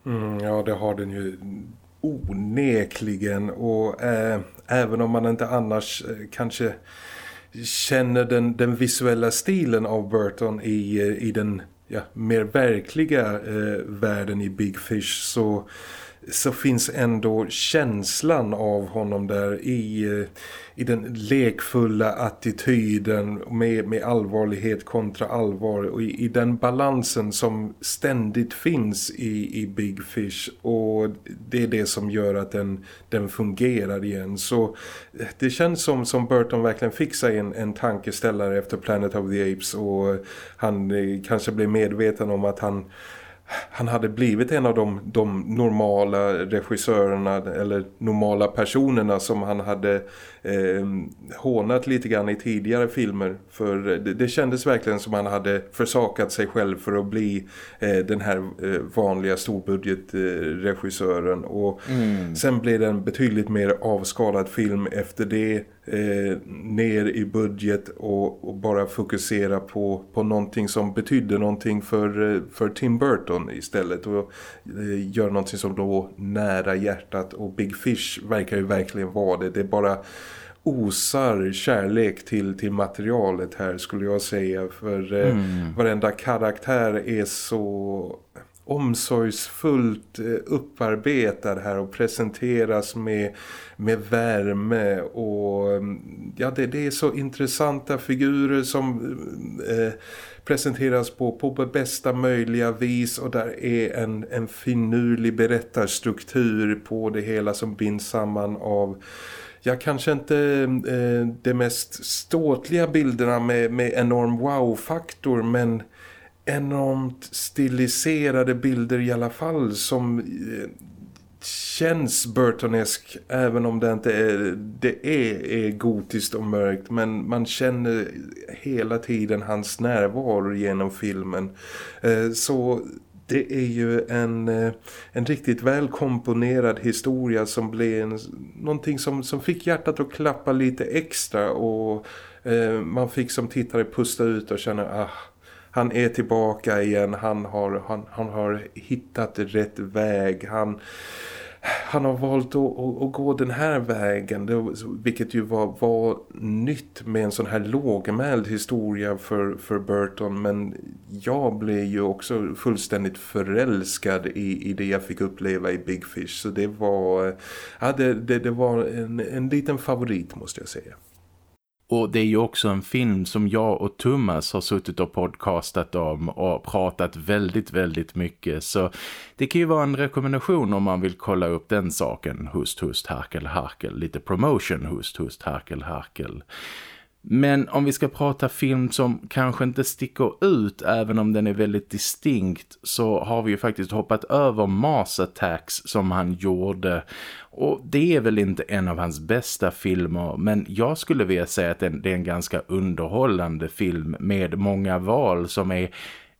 Mm, ja, det har den ju onekligen. Och eh, även om man inte annars eh, kanske känner den, den visuella stilen av Burton i, eh, i den ja, mer verkliga eh, världen i Big Fish så, så finns ändå känslan av honom där i... Eh, I den lekfulla attityden med, med allvarlighet kontra allvar och i, i den balansen som ständigt finns i, i Big Fish och det är det som gör att den, den fungerar igen. Så eh, det känns som, som Burton verkligen fick sig en, en tankeställare efter Planet of the Apes och han eh, kanske blev medveten om att han han hade blivit en av de, de normala regissörerna eller normala personerna som han hade eh, hånat lite grann i tidigare filmer. För det, det kändes verkligen som han hade försakat sig själv för att bli eh, den här eh, vanliga storbudgetregissören. och mm. sen blev det en betydligt mer avskalad film efter det eh, ner i budget och, och, bara fokusera på, på någonting som betydde någonting för, eh, för Tim Burton istället och eh, göra någonting som låg nära hjärtat och Big Fish verkar ju verkligen vara det. Det är bara osar kärlek till, till materialet här skulle jag säga för eh, mm. varenda karaktär är så omsorgsfullt eh, upparbetad här och presenteras med, med värme och mm, ja det, det är så intressanta figurer som eh, presenteras på, på bästa möjliga vis och där är en, en finurlig berättarstruktur på det hela som binds samman av ja, kanske inte eh, de mest ståtliga bilderna med, med enorm wow-faktor men enormt stiliserade bilder i alla fall som eh, känns Burtonesk även om det inte är, det är, är gotiskt och mörkt men man känner hela tiden hans närvaro genom filmen. Eh, så det är ju en, eh, en riktigt välkomponerad historia som blev en, någonting som, som fick hjärtat att klappa lite extra och eh, man fick som tittare pusta ut och känna ah han är tillbaka igen, han har, han, han har hittat rätt väg, han, han har valt att, att, att gå den här vägen, det, vilket ju var, var nytt med en sån här lågmäld historia för, för Burton, men jag blev ju också fullständigt förälskad i, i det jag fick uppleva i Big Fish, så det var, ja, det, det, det var en, en liten favorit måste jag säga. Och det är ju också en film som jag och Thomas har suttit och podcastat om och pratat väldigt, väldigt mycket. Så det kan ju vara en rekommendation om man vill kolla upp den saken. Hust, hust, harkel, harkel. Lite promotion, hust, hust, harkel, harkel. Men om vi ska prata film som kanske inte sticker ut även om den är väldigt distinkt så har vi ju faktiskt hoppat över Mars Attacks som han gjorde och det är väl inte en av hans bästa filmer men jag skulle vilja säga att det är en ganska underhållande film med många val som är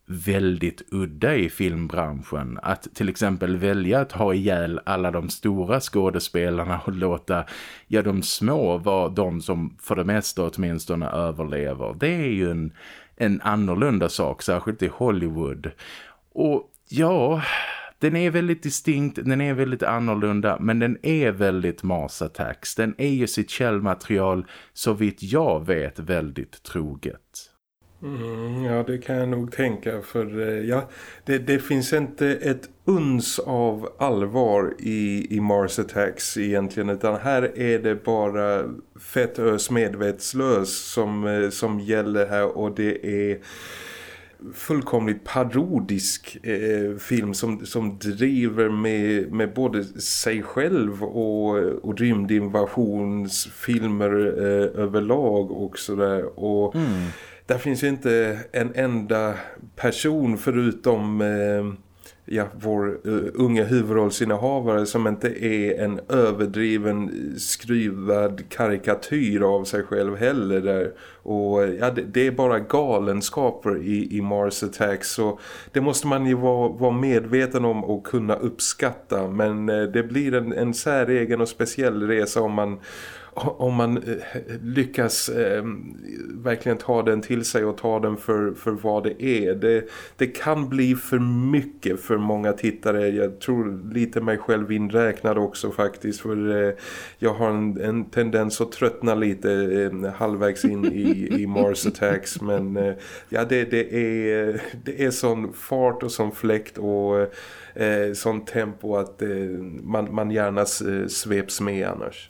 väldigt udda i filmbranschen. Att till exempel välja att ha ihjäl alla de stora skådespelarna och låta ja, de små vara de som för det mesta åtminstone överlever. Det är ju en, en annorlunda sak, särskilt i Hollywood. Och ja, den är väldigt distinkt, den är väldigt annorlunda men den är väldigt Mars Attacks. Den är ju sitt källmaterial så vitt jag vet väldigt troget. Mm, ja, det kan jag nog tänka för eh, ja, det, det, finns inte ett uns av allvar i, i Mars Attacks egentligen utan här är det bara fettös medvetslös som, eh, som gäller här och det är fullkomligt parodisk eh, film som, som driver med, med både sig själv och, och rymdinvasionsfilmer eh, överlag och sådär. Och mm. där finns ju inte en enda person förutom eh, ja, vår uh, unga huvudrollsinnehavare som inte är en överdriven eh, skruvad karikatyr av sig själv heller där. Och eh, ja, det, det, är bara galenskaper i, i Mars Attacks så det måste man ju vara, vara medveten om och kunna uppskatta men uh, det blir en, en säregen och speciell resa om man om man eh, lyckas eh, verkligen ta den till sig och ta den för, för vad det är. Det, det kan bli för mycket för många tittare. Jag tror lite mig själv inräknad också faktiskt. För eh, jag har en, en, tendens att tröttna lite eh, halvvägs in i, i Mars Attacks. Men eh, ja, det, det, är, det är sån fart och sån fläkt och eh, sån tempo att eh, man, man gärna sveps med annars.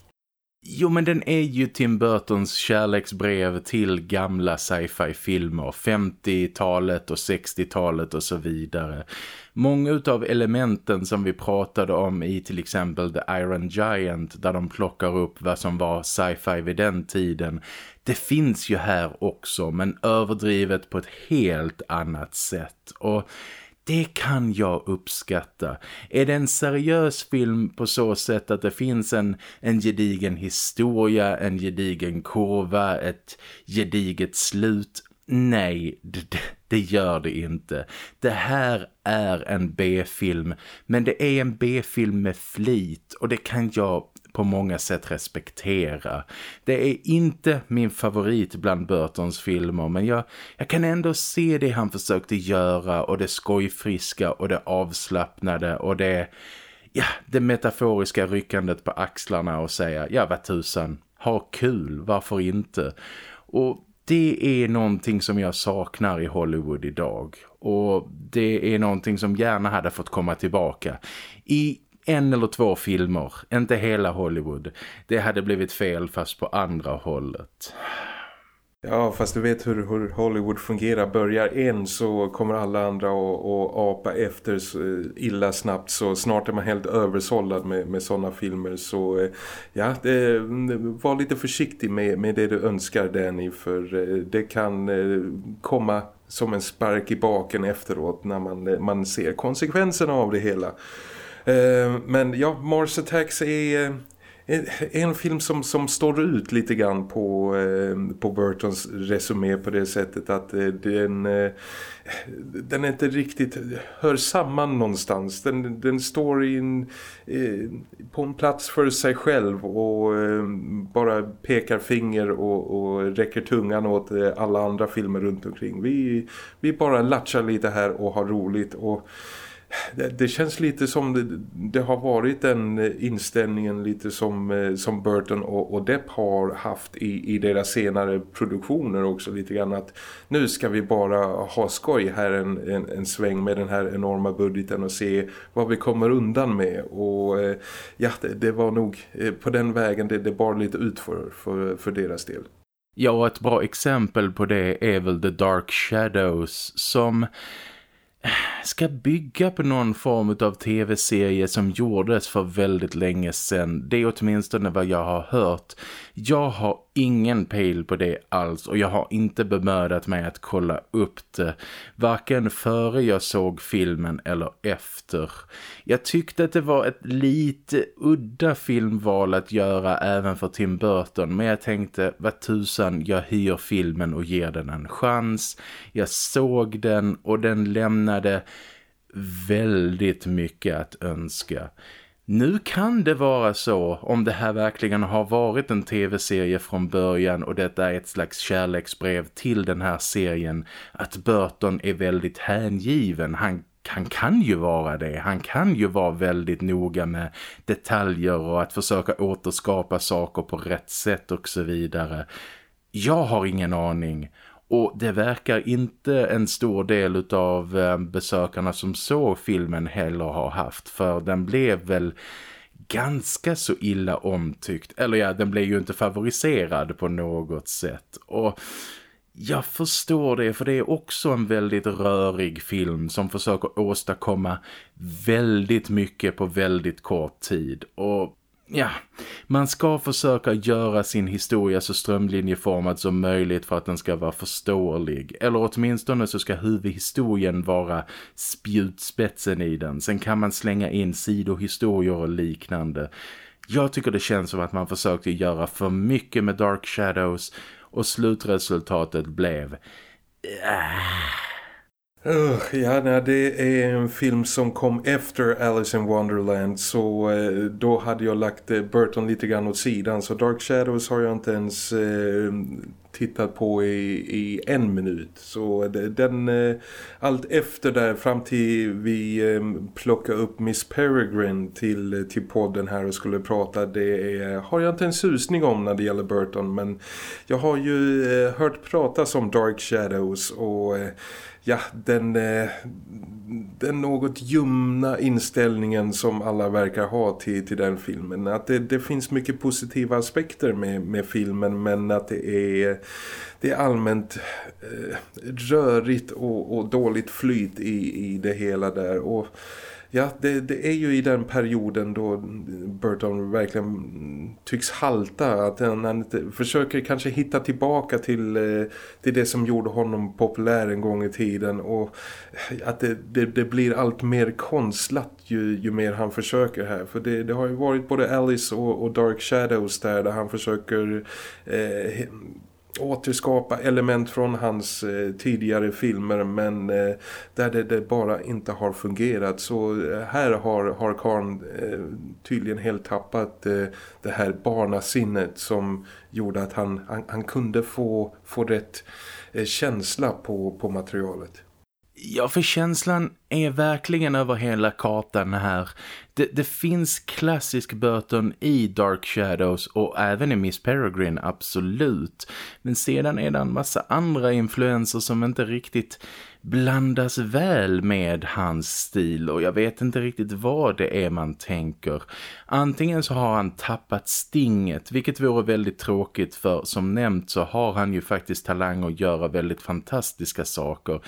Jo men den är ju Tim Burtons kärleksbrev till gamla sci-fi filmer, 50-talet och 60-talet och så vidare. Många av elementen som vi pratade om i till exempel The Iron Giant där de plockar upp vad som var sci-fi vid den tiden. Det finns ju här också men överdrivet på ett helt annat sätt och det kan jag uppskatta. Är det en seriös film på så sätt att det finns en, en gedigen historia, en gedigen kurva, ett gediget slut? Nej, det, det gör det inte. Det här är en B-film, men det är en B-film med flit och det kan jag på många sätt respektera. Det är inte min favorit bland Burtons filmer men jag, jag kan ändå se det han försökte göra och det skojfriska och det avslappnade och det, ja, det metaforiska ryckandet på axlarna och säga ja vad tusan, ha kul, varför inte? Och det är någonting som jag saknar i Hollywood idag och det är någonting som gärna hade fått komma tillbaka. I en eller två filmer, inte hela Hollywood. Det hade blivit fel fast på andra hållet. Ja, fast du vet hur, hur Hollywood fungerar. Börjar en så kommer alla andra att apa efter eh, illa snabbt. Så snart är man helt översållad med, med sådana filmer. Så eh, ja, det, mm, var lite försiktig med, med det du önskar Danny. För eh, det kan komma som en spark i baken efteråt när man, man ser konsekvenserna av det hela. Eh, men ja, Mars Attacks eh, är en film som, som står ut lite grann på, eh, på Burtons resumé på det sättet att eh, den, eh, den inte riktigt hör samman någonstans. Den, den står in, på en plats för sig själv och bara pekar finger och, och räcker tungan åt alla andra filmer runt omkring. Vi, vi bara latchar lite här och har roligt och det, det, känns lite som det, det, har varit den eh, inställningen lite som, eh, som Burton och, och Depp har haft i, i deras senare produktioner också lite grann att nu ska vi bara ha skoj här en, en, en sväng med den här enorma budgeten och se vad vi kommer undan med och eh, ja det, det var nog på den vägen det, det bar lite ut för, för, för deras del. Ja, och ett bra exempel på det är väl The Dark Shadows som ska bygga på någon form av tv-serie som gjordes för väldigt länge sedan. Det är åtminstone vad jag har hört. Jag har ingen pejl på det alls och jag har inte bemödat mig att kolla upp det. Varken före jag såg filmen eller efter. Jag tyckte att det var ett lite udda filmval att göra även för Tim Burton. Men jag tänkte, vad tusan, jag hyr filmen och ger den en chans. Jag såg den och den lämnade väldigt mycket att önska. Nu kan det vara så, om det här verkligen har varit en tv-serie från början och detta är ett slags kärleksbrev till den här serien, att Burton är väldigt hängiven. Han, han kan ju vara det. Han kan ju vara väldigt noga med detaljer och att försöka återskapa saker på rätt sätt och så vidare. Jag har ingen aning. Och det verkar inte en stor del av eh, besökarna som såg filmen heller ha haft. För den blev väl ganska så illa omtyckt. Eller ja, den blev ju inte favoriserad på något sätt. Och jag förstår det för det är också en väldigt rörig film som försöker åstadkomma väldigt mycket på väldigt kort tid. Och ja, man ska försöka göra sin historia så strömlinjeformad som möjligt för att den ska vara förståelig. Eller åtminstone så ska huvudhistorien vara spjutspetsen i den. Sen kan man slänga in sidohistorier och liknande. Jag tycker det känns som att man försökte göra för mycket med Dark Shadows och slutresultatet blev... Äh Uh, ja, nej, det är en film som kom efter Alice in Wonderland så eh, då hade jag lagt eh, Burton lite grann åt sidan så Dark Shadows har jag inte ens eh, tittat på i, i en minut. Så eh, den eh, allt efter där fram till vi eh, plockade upp Miss Peregrine till, till podden här och skulle prata det är, har jag inte en susning om när det gäller Burton men jag har ju eh, hört pratas om Dark Shadows och eh, ja, den, eh, den något ljumna inställningen som alla verkar ha till, till den filmen. Att det, det finns mycket positiva aspekter med, med filmen men att det är, det är allmänt eh, rörigt och, och dåligt flyt i, i det hela där. Och Ja, det, det, är ju i den perioden då Burton verkligen tycks halta. Att han, han försöker kanske hitta tillbaka till, eh, till det som gjorde honom populär en gång i tiden. Och att det, det, det blir allt mer konstlat ju, ju mer han försöker här. För det, det har ju varit både Alice och, och Dark Shadows där, där han försöker eh, återskapa element från hans eh, tidigare filmer men eh, där det, det, bara inte har fungerat så eh, här har, har Karn eh, tydligen helt tappat eh, det här barnasinnet som gjorde att han, han, han kunde få, få rätt eh, känsla på, på materialet. Ja, för känslan är verkligen över hela kartan här. Det, det, finns klassisk Burton i Dark Shadows och även i Miss Peregrine, absolut. Men sedan är det en massa andra influenser som inte riktigt blandas väl med hans stil och jag vet inte riktigt vad det är man tänker. Antingen så har han tappat stinget, vilket vore väldigt tråkigt för som nämnt så har han ju faktiskt talang att göra väldigt fantastiska saker.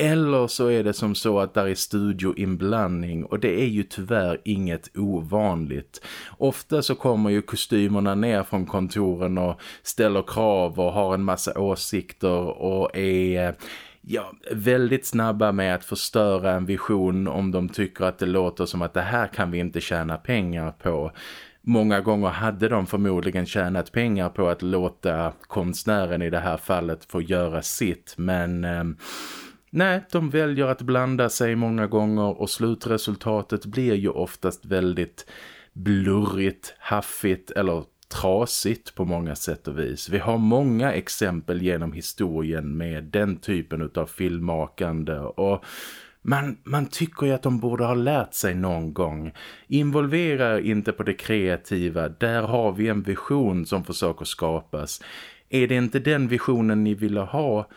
Eller så är det som så att där är studioinblandning och det är ju tyvärr inget ovanligt. Ofta så kommer ju kostymerna ner från kontoren och ställer krav och har en massa åsikter och är ja, väldigt snabba med att förstöra en vision om de tycker att det låter som att det här kan vi inte tjäna pengar på. Många gånger hade de förmodligen tjänat pengar på att låta konstnären i det här fallet få göra sitt men... Eh, Nej, de väljer att blanda sig många gånger och slutresultatet blir ju oftast väldigt blurrigt, haffigt eller trasigt på många sätt och vis. Vi har många exempel genom historien med den typen av filmmakande och man, man tycker ju att de borde ha lärt sig någon gång. Involvera inte på det kreativa, där har vi en vision som försöker skapas. Är det inte den visionen ni ville ha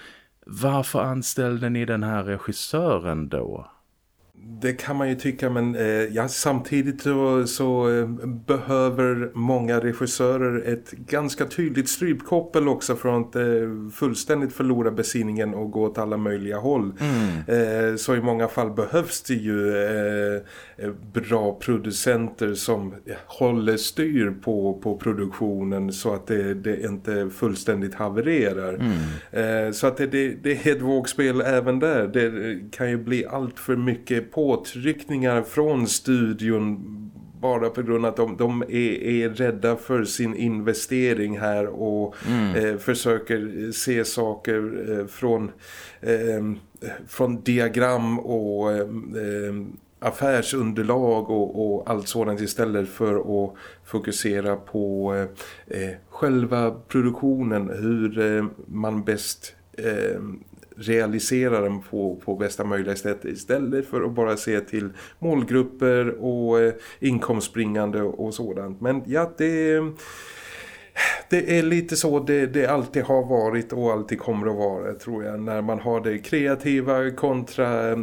varför anställde ni den här regissören då? Det kan man ju tycka men eh, ja, samtidigt så, så eh, behöver många regissörer ett ganska tydligt strypkoppel också för att eh, fullständigt förlora besinningen och gå åt alla möjliga håll. Mm. Eh, så i många fall behövs det ju eh, eh, bra producenter som håller styr på, på produktionen så att det, det inte fullständigt havererar. Mm. så att det, det, det är ett vågspel även där. Det kan ju bli allt för mycket påtryckningar från studion bara på grund av att de, de är, är, rädda för sin investering här och mm. eh, försöker se saker eh, från, eh, från diagram och eh, affärsunderlag och, och, allt sådant istället för att fokusera på eh, själva produktionen, hur eh, man bäst realisera den på, på bästa möjliga sätt istället för att bara se till målgrupper och eh, inkomstbringande och sådant. Men ja, det det är lite så det, det alltid har varit och alltid kommer att vara tror jag. När man har det kreativa kontra eh,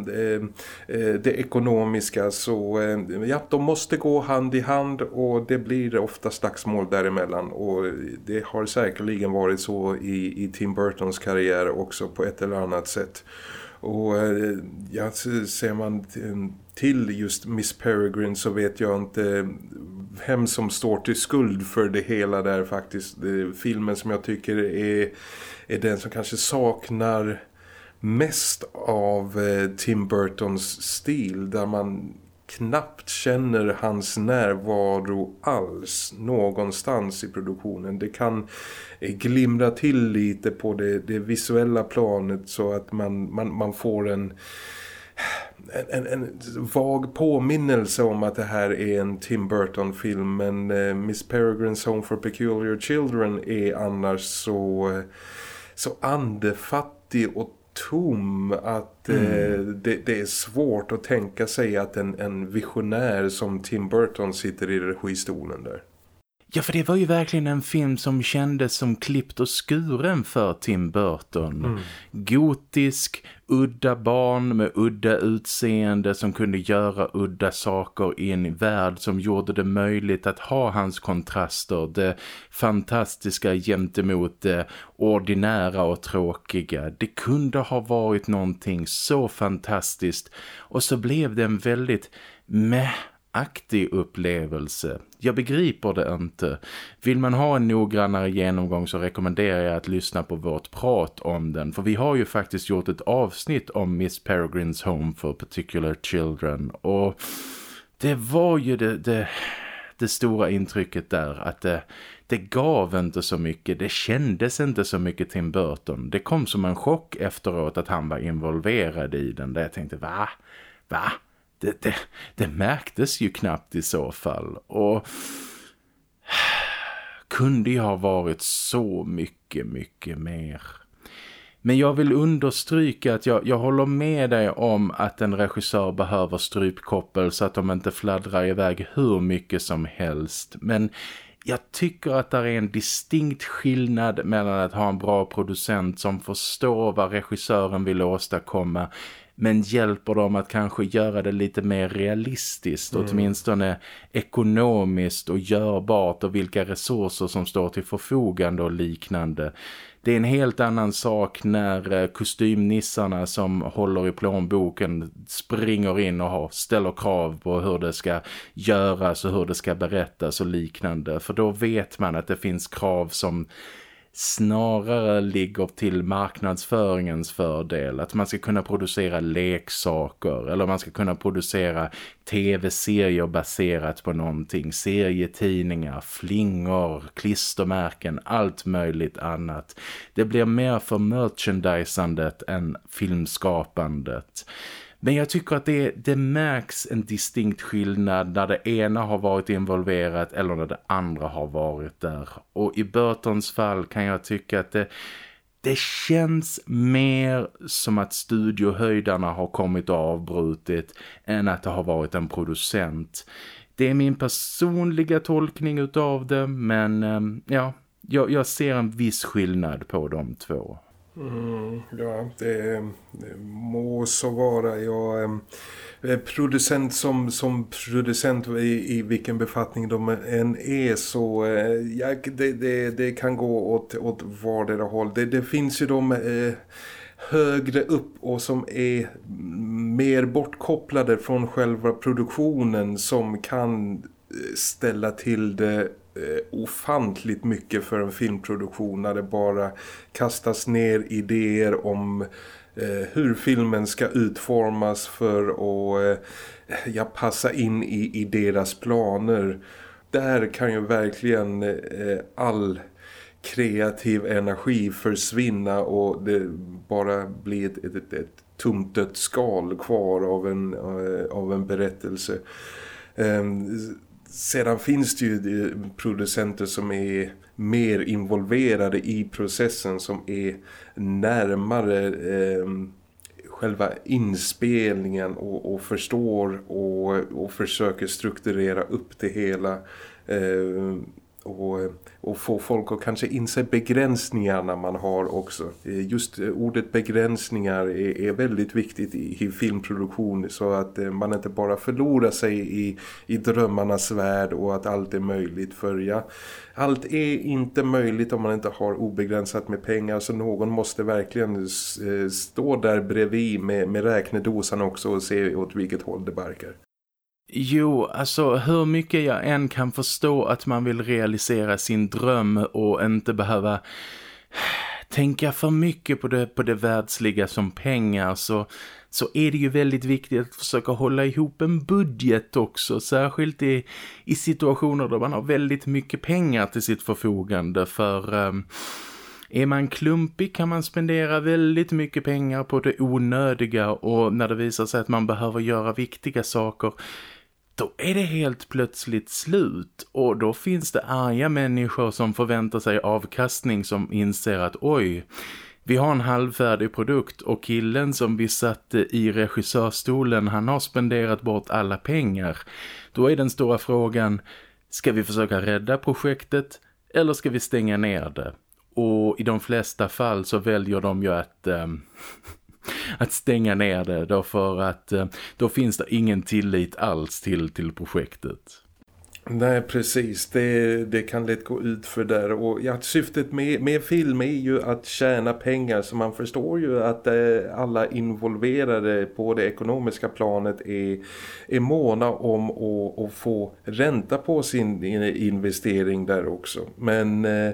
eh, det ekonomiska så eh, ja, de måste gå hand i hand och det blir ofta slagsmål däremellan. Och det har säkerligen varit så i, i Tim Burtons karriär också på ett eller annat sätt. Och eh, ja, ser man till just Miss Peregrine så vet jag inte vem som står till skuld för det hela där faktiskt. Det, filmen som jag tycker är, är den som kanske saknar mest av eh, Tim Burtons stil där man knappt känner hans närvaro alls någonstans i produktionen. Det kan eh, glimra till lite på det, det visuella planet så att man, man, man får en en, en, vag påminnelse om att det här är en Tim Burton-film men eh, Miss Peregrines Home for Peculiar Children är annars så, eh, så andefattig och tom att mm. eh, det, det, är svårt att tänka sig att en, en visionär som Tim Burton sitter i registolen där. Ja, för det var ju verkligen en film som kändes som klippt och skuren för Tim Burton. Mm. Gotisk, udda barn med udda utseende som kunde göra udda saker i en värld som gjorde det möjligt att ha hans kontraster. Det fantastiska gentemot det ordinära och tråkiga. Det kunde ha varit någonting så fantastiskt och så blev det en väldigt meh aktig upplevelse. Jag begriper det inte. Vill man ha en noggrannare genomgång så rekommenderar jag att lyssna på vårt prat om den. För vi har ju faktiskt gjort ett avsnitt om Miss Peregrines Home for Particular Children. Och det var ju det, det, det stora intrycket där att det, det gav inte så mycket. Det kändes inte så mycket Tim Burton. Det kom som en chock efteråt att han var involverad i den. Där jag tänkte, va? Va? Det, det, det märktes ju knappt i så fall. Och kunde ju ha varit så mycket, mycket mer. Men jag vill understryka att jag, jag håller med dig om att en regissör behöver strypkoppel så att de inte fladdrar iväg hur mycket som helst. Men jag tycker att det är en distinkt skillnad mellan att ha en bra producent som förstår vad regissören vill åstadkomma men hjälper dem att kanske göra det lite mer realistiskt mm. åtminstone ekonomiskt och görbart och vilka resurser som står till förfogande och liknande. Det är en helt annan sak när eh, kostymnissarna som håller i plånboken springer in och ställer krav på hur det ska göras och hur det ska berättas och liknande. För då vet man att det finns krav som snarare ligger till marknadsföringens fördel. Att man ska kunna producera leksaker eller man ska kunna producera tv-serier baserat på någonting. Serietidningar, flingor, klistermärken, allt möjligt annat. Det blir mer för merchandisandet än filmskapandet. Men jag tycker att det, det märks en distinkt skillnad när det ena har varit involverat eller när det andra har varit där. Och i Burtons fall kan jag tycka att det, det känns mer som att studiohöjdarna har kommit och avbrutit än att det har varit en producent. Det är min personliga tolkning utav det men ehm, ja, jag, jag ser en viss skillnad på de två. Mm, ja, det, det må så vara. Jag är producent som, som producent i, i vilken befattning de än är så eh, ja, det, det, det kan gå åt, åt vardera håll. Det, det finns ju de eh, högre upp och som är mer bortkopplade från själva produktionen som kan eh, ställa till det Eh, ofantligt mycket för en filmproduktion när det bara kastas ner idéer om eh, hur filmen ska utformas för att eh, ja, passa in i, i deras planer. Där kan ju verkligen eh, all kreativ energi försvinna och det bara blir ett, ett, ett, ett tomt skal kvar av en, eh, av en berättelse. Ehm, sedan finns det ju producenter som är mer involverade i processen som är närmare eh, själva inspelningen och, och förstår och, och, försöker strukturera upp det hela. Eh, och, eh, och få folk att kanske inse begränsningarna man har också. Eh, just eh, ordet begränsningar är, är väldigt viktigt i, i, filmproduktion så att man inte bara förlorar sig i, i drömmarnas värld och att allt är möjligt för ja, allt är inte möjligt om man inte har obegränsat med pengar så någon måste verkligen stå där bredvid med, med räknedosan också och se åt vilket håll det barkar. Jo, alltså hur mycket jag än kan förstå att man vill realisera sin dröm och inte behöva tänka för mycket på det, på det världsliga som pengar så, så är det ju väldigt viktigt att försöka hålla ihop en budget också. Särskilt i, i situationer där man har väldigt mycket pengar till sitt förfogande för... Um, är man klumpig kan man spendera väldigt mycket pengar på det onödiga och när det visar sig att man behöver göra viktiga saker då är det helt plötsligt slut och då finns det arga människor som förväntar sig avkastning som inser att oj, vi har en halvfärdig produkt och killen som vi satte i regissörstolen han har spenderat bort alla pengar. Då är den stora frågan, ska vi försöka rädda projektet eller ska vi stänga ner det? Och i de flesta fall så väljer de ju att... Ähm, att stänga ner det då för att eh, då finns det ingen tillit alls till, till projektet. Nej, precis. Det, det kan lätt gå ut för där. Och ja, syftet med, med film är ju att tjäna pengar. Så man förstår ju att eh, alla involverade på det ekonomiska planet är, är måna om att, att få ränta på sin eh, investering där också. Men... Eh,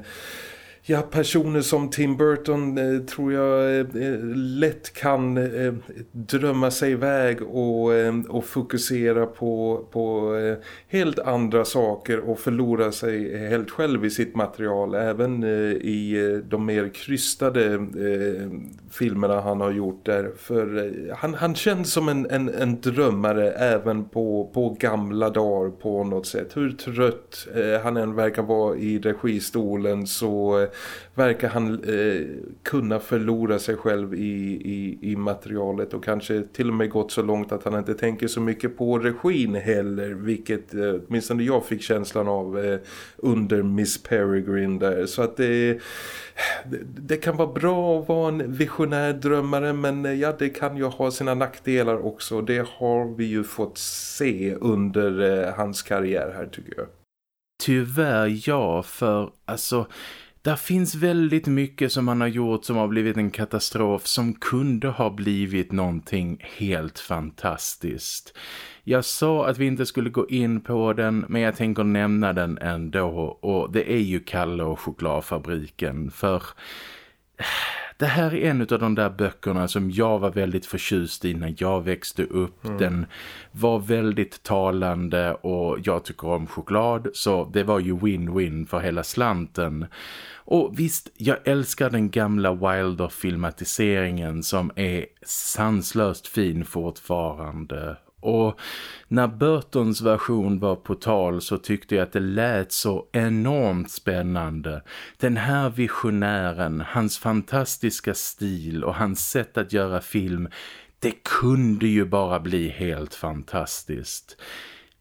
ja, personer som Tim Burton eh, tror jag eh, eh, lätt kan eh, drömma sig iväg och, eh, och fokusera på, på eh, helt andra saker och förlora sig helt själv i sitt material. Även eh, i eh, de mer krystade eh, filmerna han har gjort där. För han, han känns som en, en, en drömmare även på, på gamla dagar på något sätt. Hur trött han än verkar vara i registolen så verkar han eh, kunna förlora sig själv i, i, i materialet och kanske till och med gått så långt att han inte tänker så mycket på regin heller vilket eh, åtminstone jag fick känslan av eh, under Miss Peregrine där så att eh, det, det, kan vara bra att vara en visionär drömmare men eh, ja det kan ju ha sina nackdelar också det har vi ju fått se under eh, hans karriär här tycker jag. Tyvärr ja, för alltså där finns väldigt mycket som man har gjort som har blivit en katastrof som kunde ha blivit någonting helt fantastiskt. Jag sa att vi inte skulle gå in på den men jag tänker nämna den ändå och det är ju Kalle och chokladfabriken för det här är en av de där böckerna som jag var väldigt förtjust i när jag växte upp. Mm. Den var väldigt talande och jag tycker om choklad så det var ju win-win för hela slanten. Och visst, jag älskar den gamla Wilder-filmatiseringen som är sanslöst fin fortfarande. Och när Burtons version var på tal så tyckte jag att det lät så enormt spännande. Den här visionären, hans fantastiska stil och hans sätt att göra film, det kunde ju bara bli helt fantastiskt.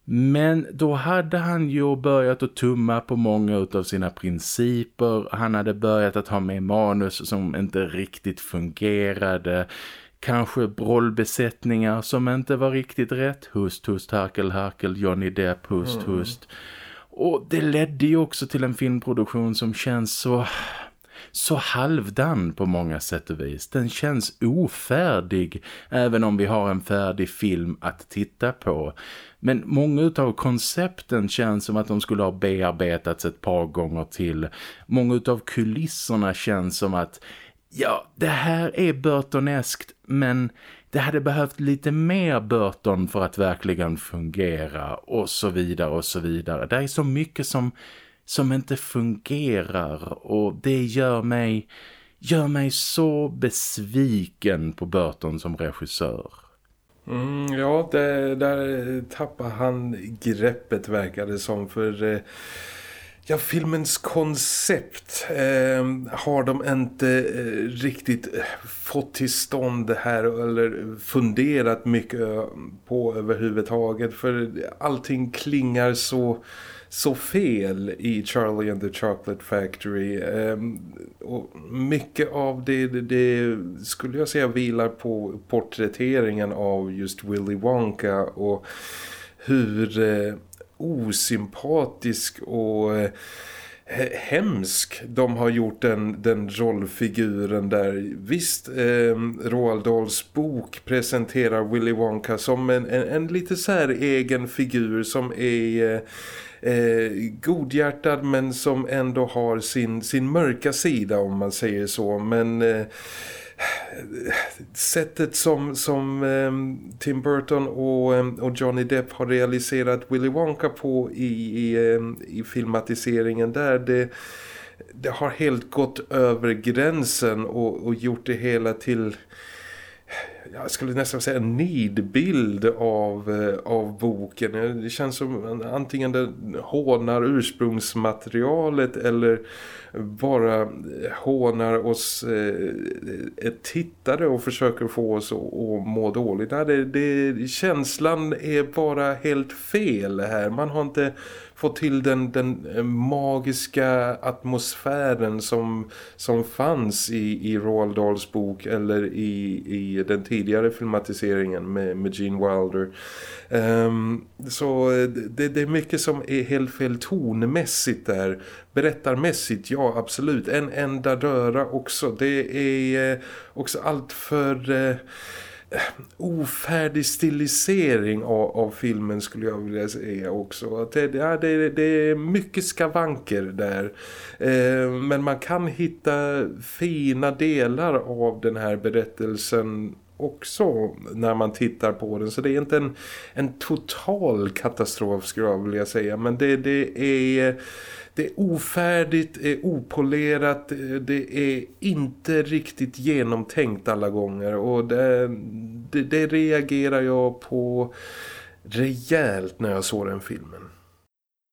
Men då hade han ju börjat att tumma på många av sina principer. Han hade börjat att ha med manus som inte riktigt fungerade. Kanske rollbesättningar som inte var riktigt rätt. Hust, hust, harkel, harkel, Johnny Depp, hust, mm. hust. Och det ledde ju också till en filmproduktion som känns så så halvdan på många sätt och vis. Den känns ofärdig även om vi har en färdig film att titta på. Men många av koncepten känns som att de skulle ha bearbetats ett par gånger till. Många av kulisserna känns som att ja, det här är Burtoneskt men det hade behövt lite mer Burton för att verkligen fungera och så vidare och så vidare. Det är så mycket som som inte fungerar och det gör mig gör mig så besviken på Burton som regissör. Mm, ja, det, där tappar han greppet verkar det som för... Eh, ja, filmens koncept eh, har de inte eh, riktigt eh, fått till stånd här eller funderat mycket eh, på överhuvudtaget för allting klingar så så fel i Charlie and the Chocolate Factory. Ehm, och mycket av det, det, skulle jag säga vilar på porträtteringen av just Willy Wonka och hur eh, osympatisk och... Eh, hemsk de har gjort den, den rollfiguren där. Visst, eh, Roald Dahls bok presenterar Willy Wonka som en, en, en lite säregen egen figur som är... Eh, Eh, godhjärtad men som ändå har sin, sin mörka sida om man säger så. Men eh, sättet som, som um, Tim Burton och, um, och Johnny Depp har realiserat Willy Wonka på i, i, um, i filmatiseringen där det, det har helt gått över gränsen och, och gjort det hela till jag skulle nästan säga en nidbild av, eh, av boken. Eh, det känns som antingen den hånar ursprungsmaterialet eller bara eh, hånar oss eh, tittare och försöker få oss att, att må dåligt. Nej, det, det, känslan är bara helt fel här. Man har inte få till den, den eh, magiska atmosfären som, som fanns i, i Roald Dahls bok eller i, i den tidigare filmatiseringen med, med Gene Wilder. Um, så eh, det, det är mycket som är helt fel tonmässigt där. Berättarmässigt, ja absolut. En enda röra också. Det är eh, också allt för... Uh, ofärdig stilisering av, av, filmen skulle jag vilja säga också. Att det, ja, det, det är mycket skavanker där. Eh, men man kan hitta fina delar av den här berättelsen också när man tittar på den. Så det är inte en, en total katastrof skulle jag vilja säga. Men det, det är det är ofärdigt, är opolerat, det är inte riktigt genomtänkt alla gånger och det, det, det reagerar jag på rejält när jag såg den filmen.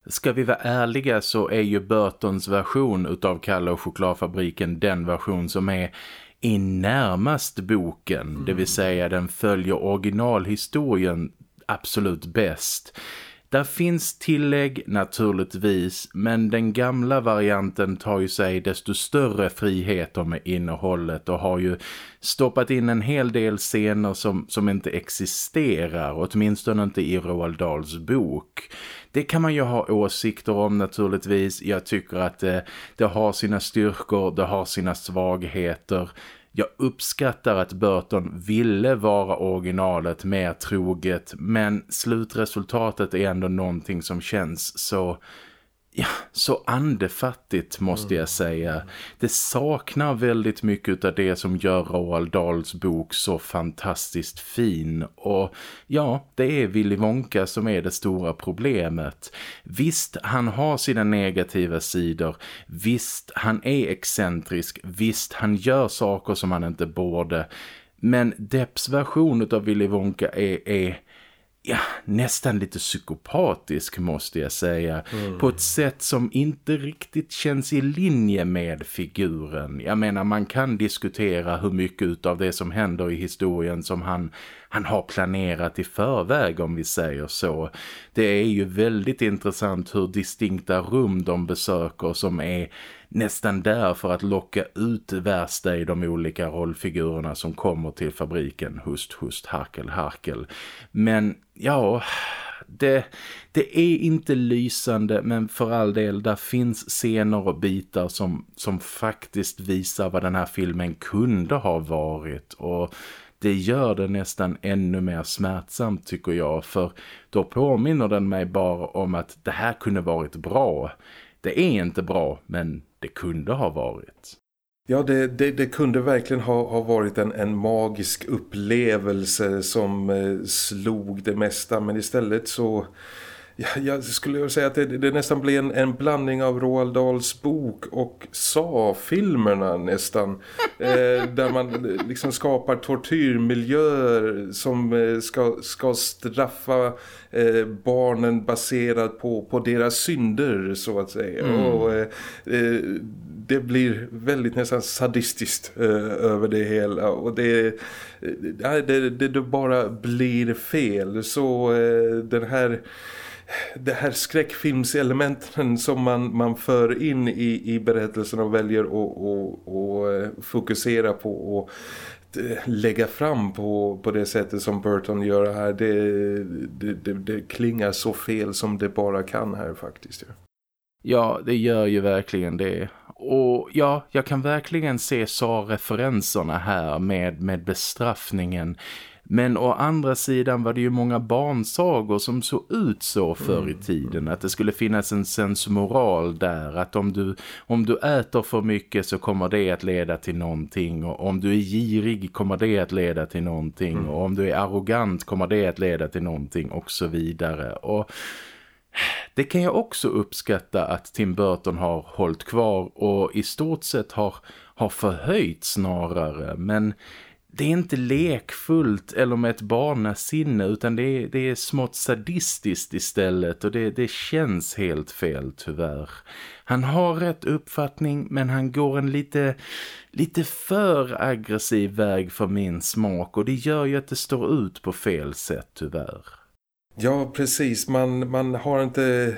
Ska vi vara ärliga så är ju Burtons version utav Kalle och chokladfabriken den version som är i närmast boken. Mm. Det vill säga den följer originalhistorien absolut bäst. Där finns tillägg naturligtvis men den gamla varianten tar ju sig desto större friheter med innehållet och har ju stoppat in en hel del scener som, som inte existerar, åtminstone inte i Roald Dahls bok. Det kan man ju ha åsikter om naturligtvis. Jag tycker att det, det har sina styrkor, det har sina svagheter- jag uppskattar att Burton ville vara originalet mer troget men slutresultatet är ändå någonting som känns så ja, så andefattigt måste jag mm. säga. Det saknar väldigt mycket av det som gör Roald Dahls bok så fantastiskt fin. Och ja, det är Willy Wonka som är det stora problemet. Visst, han har sina negativa sidor. Visst, han är excentrisk. Visst, han gör saker som han inte borde. Men Depps version av Willy Wonka är... är ja, nästan lite psykopatisk måste jag säga. Mm. På ett sätt som inte riktigt känns i linje med figuren. Jag menar man kan diskutera hur mycket av det som händer i historien som han, han har planerat i förväg om vi säger så. Det är ju väldigt intressant hur distinkta rum de besöker som är nästan där för att locka ut det värsta i de olika rollfigurerna som kommer till fabriken. Hust, hust, harkel, harkel. Men ja, det, det är inte lysande men för all del, där finns scener och bitar som, som faktiskt visar vad den här filmen kunde ha varit och det gör det nästan ännu mer smärtsamt tycker jag för då påminner den mig bara om att det här kunde varit bra. Det är inte bra men det kunde ha varit. Ja, det, det, det, kunde verkligen ha, ha varit en, en magisk upplevelse som eh, slog det mesta. Men istället så jag skulle säga att det, det nästan blir en, en, blandning av Roald Dahls bok och Sa-filmerna nästan. eh, där man liksom skapar tortyrmiljöer som eh, ska, ska straffa eh, barnen baserat på, på deras synder så att säga. Mm. Och eh, eh, det blir väldigt nästan sadistiskt eh, över det hela. Och det, det, det, det bara blir fel. Så den här det här skräckfilmselementen som man, man för in i, i berättelsen och väljer att eh, fokusera på och eh, lägga fram på, på det sättet som Burton gör här det, det, det, det klingar så fel som det bara kan här faktiskt. Ja. Ja, det gör ju verkligen det. Och ja, jag kan verkligen se sa-referenserna här med, med bestraffningen. Men å andra sidan var det ju många barnsagor som såg ut så förr i mm. tiden. Att det skulle finnas en sensmoral där. Att om du, om du äter för mycket så kommer det att leda till någonting. Och om du är girig kommer det att leda till någonting. Mm. Och om du är arrogant kommer det att leda till någonting och så vidare. Och det kan jag också uppskatta att Tim Burton har hållit kvar och i stort sett har, har förhöjt snarare. Men det är inte lekfullt eller med ett barnasinne utan det är, det är smått sadistiskt istället och det, det känns helt fel tyvärr. Han har rätt uppfattning men han går en lite, lite för aggressiv väg för min smak och det gör ju att det står ut på fel sätt tyvärr. Ja, precis. Man, man har inte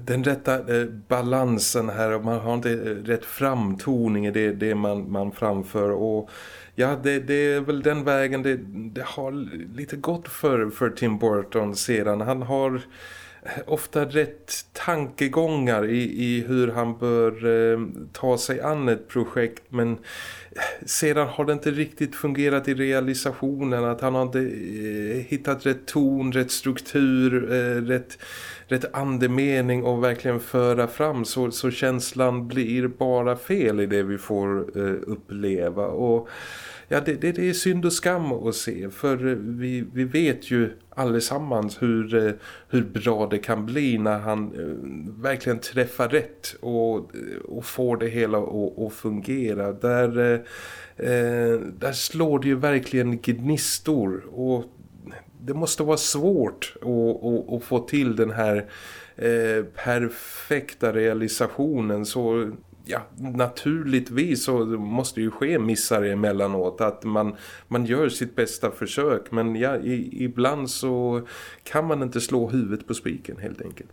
den rätta eh, balansen här och man har inte eh, rätt framtoning i det, det man, man framför och ja, det, det är väl den vägen det, det har lite gått för, för Tim Burton sedan. Han har eh, ofta rätt tankegångar i, i hur han bör eh, ta sig an ett projekt men eh, sedan har det inte riktigt fungerat i realisationen att han har inte eh, hittat rätt ton, rätt struktur, eh, rätt, rätt andemening och verkligen föra fram så, så känslan blir bara fel i det vi får eh, uppleva och ja, det, det, det, är synd och skam att se för eh, vi, vi vet ju allesammans hur, eh, hur bra det kan bli när han eh, verkligen träffar rätt och, eh, och får det hela att fungera. Där, eh, där slår det ju verkligen gnistor och det måste vara svårt att, att, att få till den här eh, perfekta realisationen så ja, naturligtvis så måste ju ske missar emellanåt att man, man gör sitt bästa försök men ja, i, ibland så kan man inte slå huvudet på spiken helt enkelt.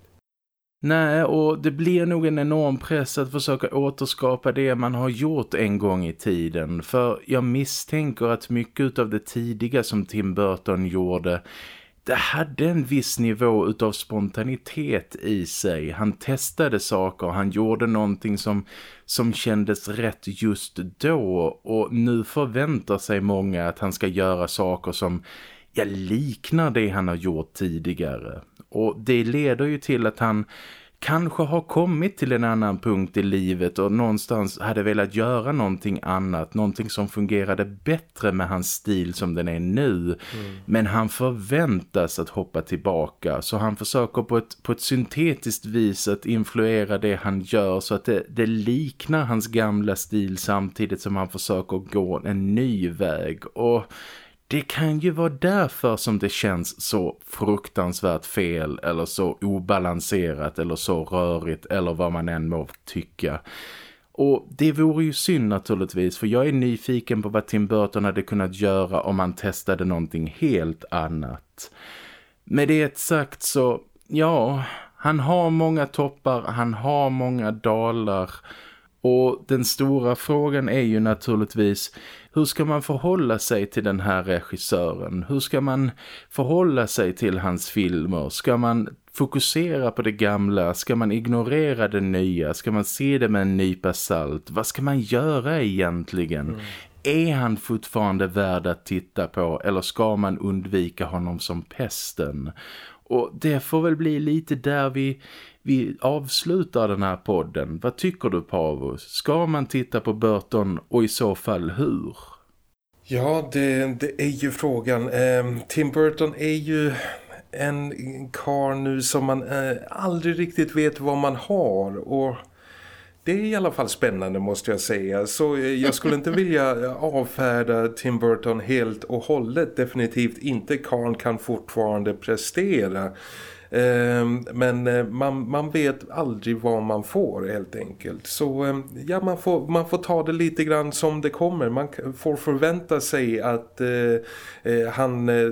Nej, och det blir nog en enorm press att försöka återskapa det man har gjort en gång i tiden. För jag misstänker att mycket av det tidiga som Tim Burton gjorde det hade en viss nivå utav spontanitet i sig. Han testade saker, han gjorde någonting som, som kändes rätt just då och nu förväntar sig många att han ska göra saker som ja, liknar det han har gjort tidigare. Och det leder ju till att han kanske har kommit till en annan punkt i livet och någonstans hade velat göra någonting annat, någonting som fungerade bättre med hans stil som den är nu. Mm. Men han förväntas att hoppa tillbaka så han försöker på ett, på ett syntetiskt vis att influera det han gör så att det, det liknar hans gamla stil samtidigt som han försöker gå en ny väg och det kan ju vara därför som det känns så fruktansvärt fel eller så obalanserat eller så rörigt eller vad man än må tycka. Och det vore ju synd naturligtvis för jag är nyfiken på vad Tim Burton hade kunnat göra om han testade någonting helt annat. Med det sagt så, ja, han har många toppar, han har många dalar och den stora frågan är ju naturligtvis hur ska man förhålla sig till den här regissören? Hur ska man förhålla sig till hans filmer? Ska man fokusera på det gamla? Ska man ignorera det nya? Ska man se det med en nypa salt? Vad ska man göra egentligen? Mm. Är han fortfarande värd att titta på eller ska man undvika honom som pesten? Och det får väl bli lite där vi, vi avslutar den här podden. Vad tycker du Pavo? Ska man titta på Burton och i så fall hur? Ja, det, det är ju frågan. Ehm, Tim Burton är ju en kar nu som man eh, aldrig riktigt vet vad man har och det är i alla fall spännande måste jag säga. Så eh, jag skulle inte vilja avfärda Tim Burton helt och hållet. Definitivt inte. Karn kan fortfarande prestera. Ehm, men eh, man, man vet aldrig vad man får helt enkelt. Så ehm, ja, man får, man får ta det lite grann som det kommer. Man får förvänta sig att eh, eh han eh,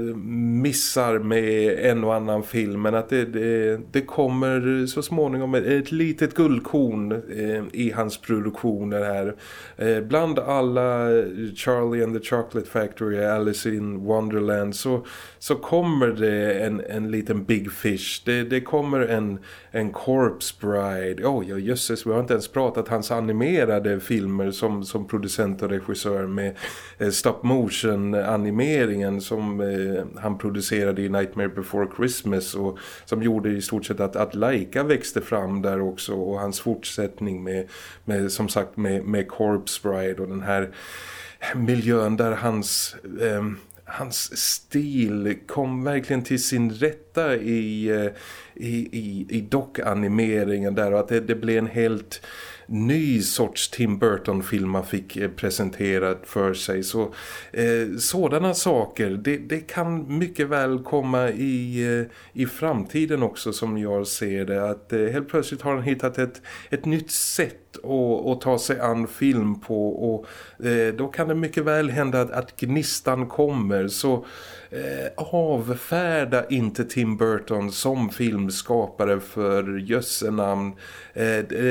missar med en och annan film. Men att det, det, det kommer så småningom ett litet guldkorn eh, i hans produktioner här. Eh, bland alla Charlie and the Chocolate Factory, Alice in Wonderland så, så kommer det en, en liten Big Fish. Det, det kommer en, en Corpse Bride. Oj, oh, jösses, vi har inte ens pratat hans animerade filmer som, som producent och regissör med eh, stop motion animeringen som eh, han producerade i Nightmare Before Christmas och som gjorde i stort sett att, att Laika växte fram där också och hans fortsättning med, med som sagt med, med Corpse Bride och den här miljön där hans... Eh, hans stil kom verkligen till sin rätta i, eh, i, i, i dockanimeringen där och att det, det blev en helt ny sorts Tim Burton-film man fick eh, presenterat för sig. Så eh, sådana saker, det, det, kan mycket väl komma i, eh, i framtiden också som jag ser det. Att eh, helt plötsligt har han hittat ett, ett nytt sätt att, att ta sig an film på och eh, då kan det mycket väl hända att, att gnistan kommer så eh, avfärda inte Tim Burton som filmskapare för jössenamn. Eh, eh,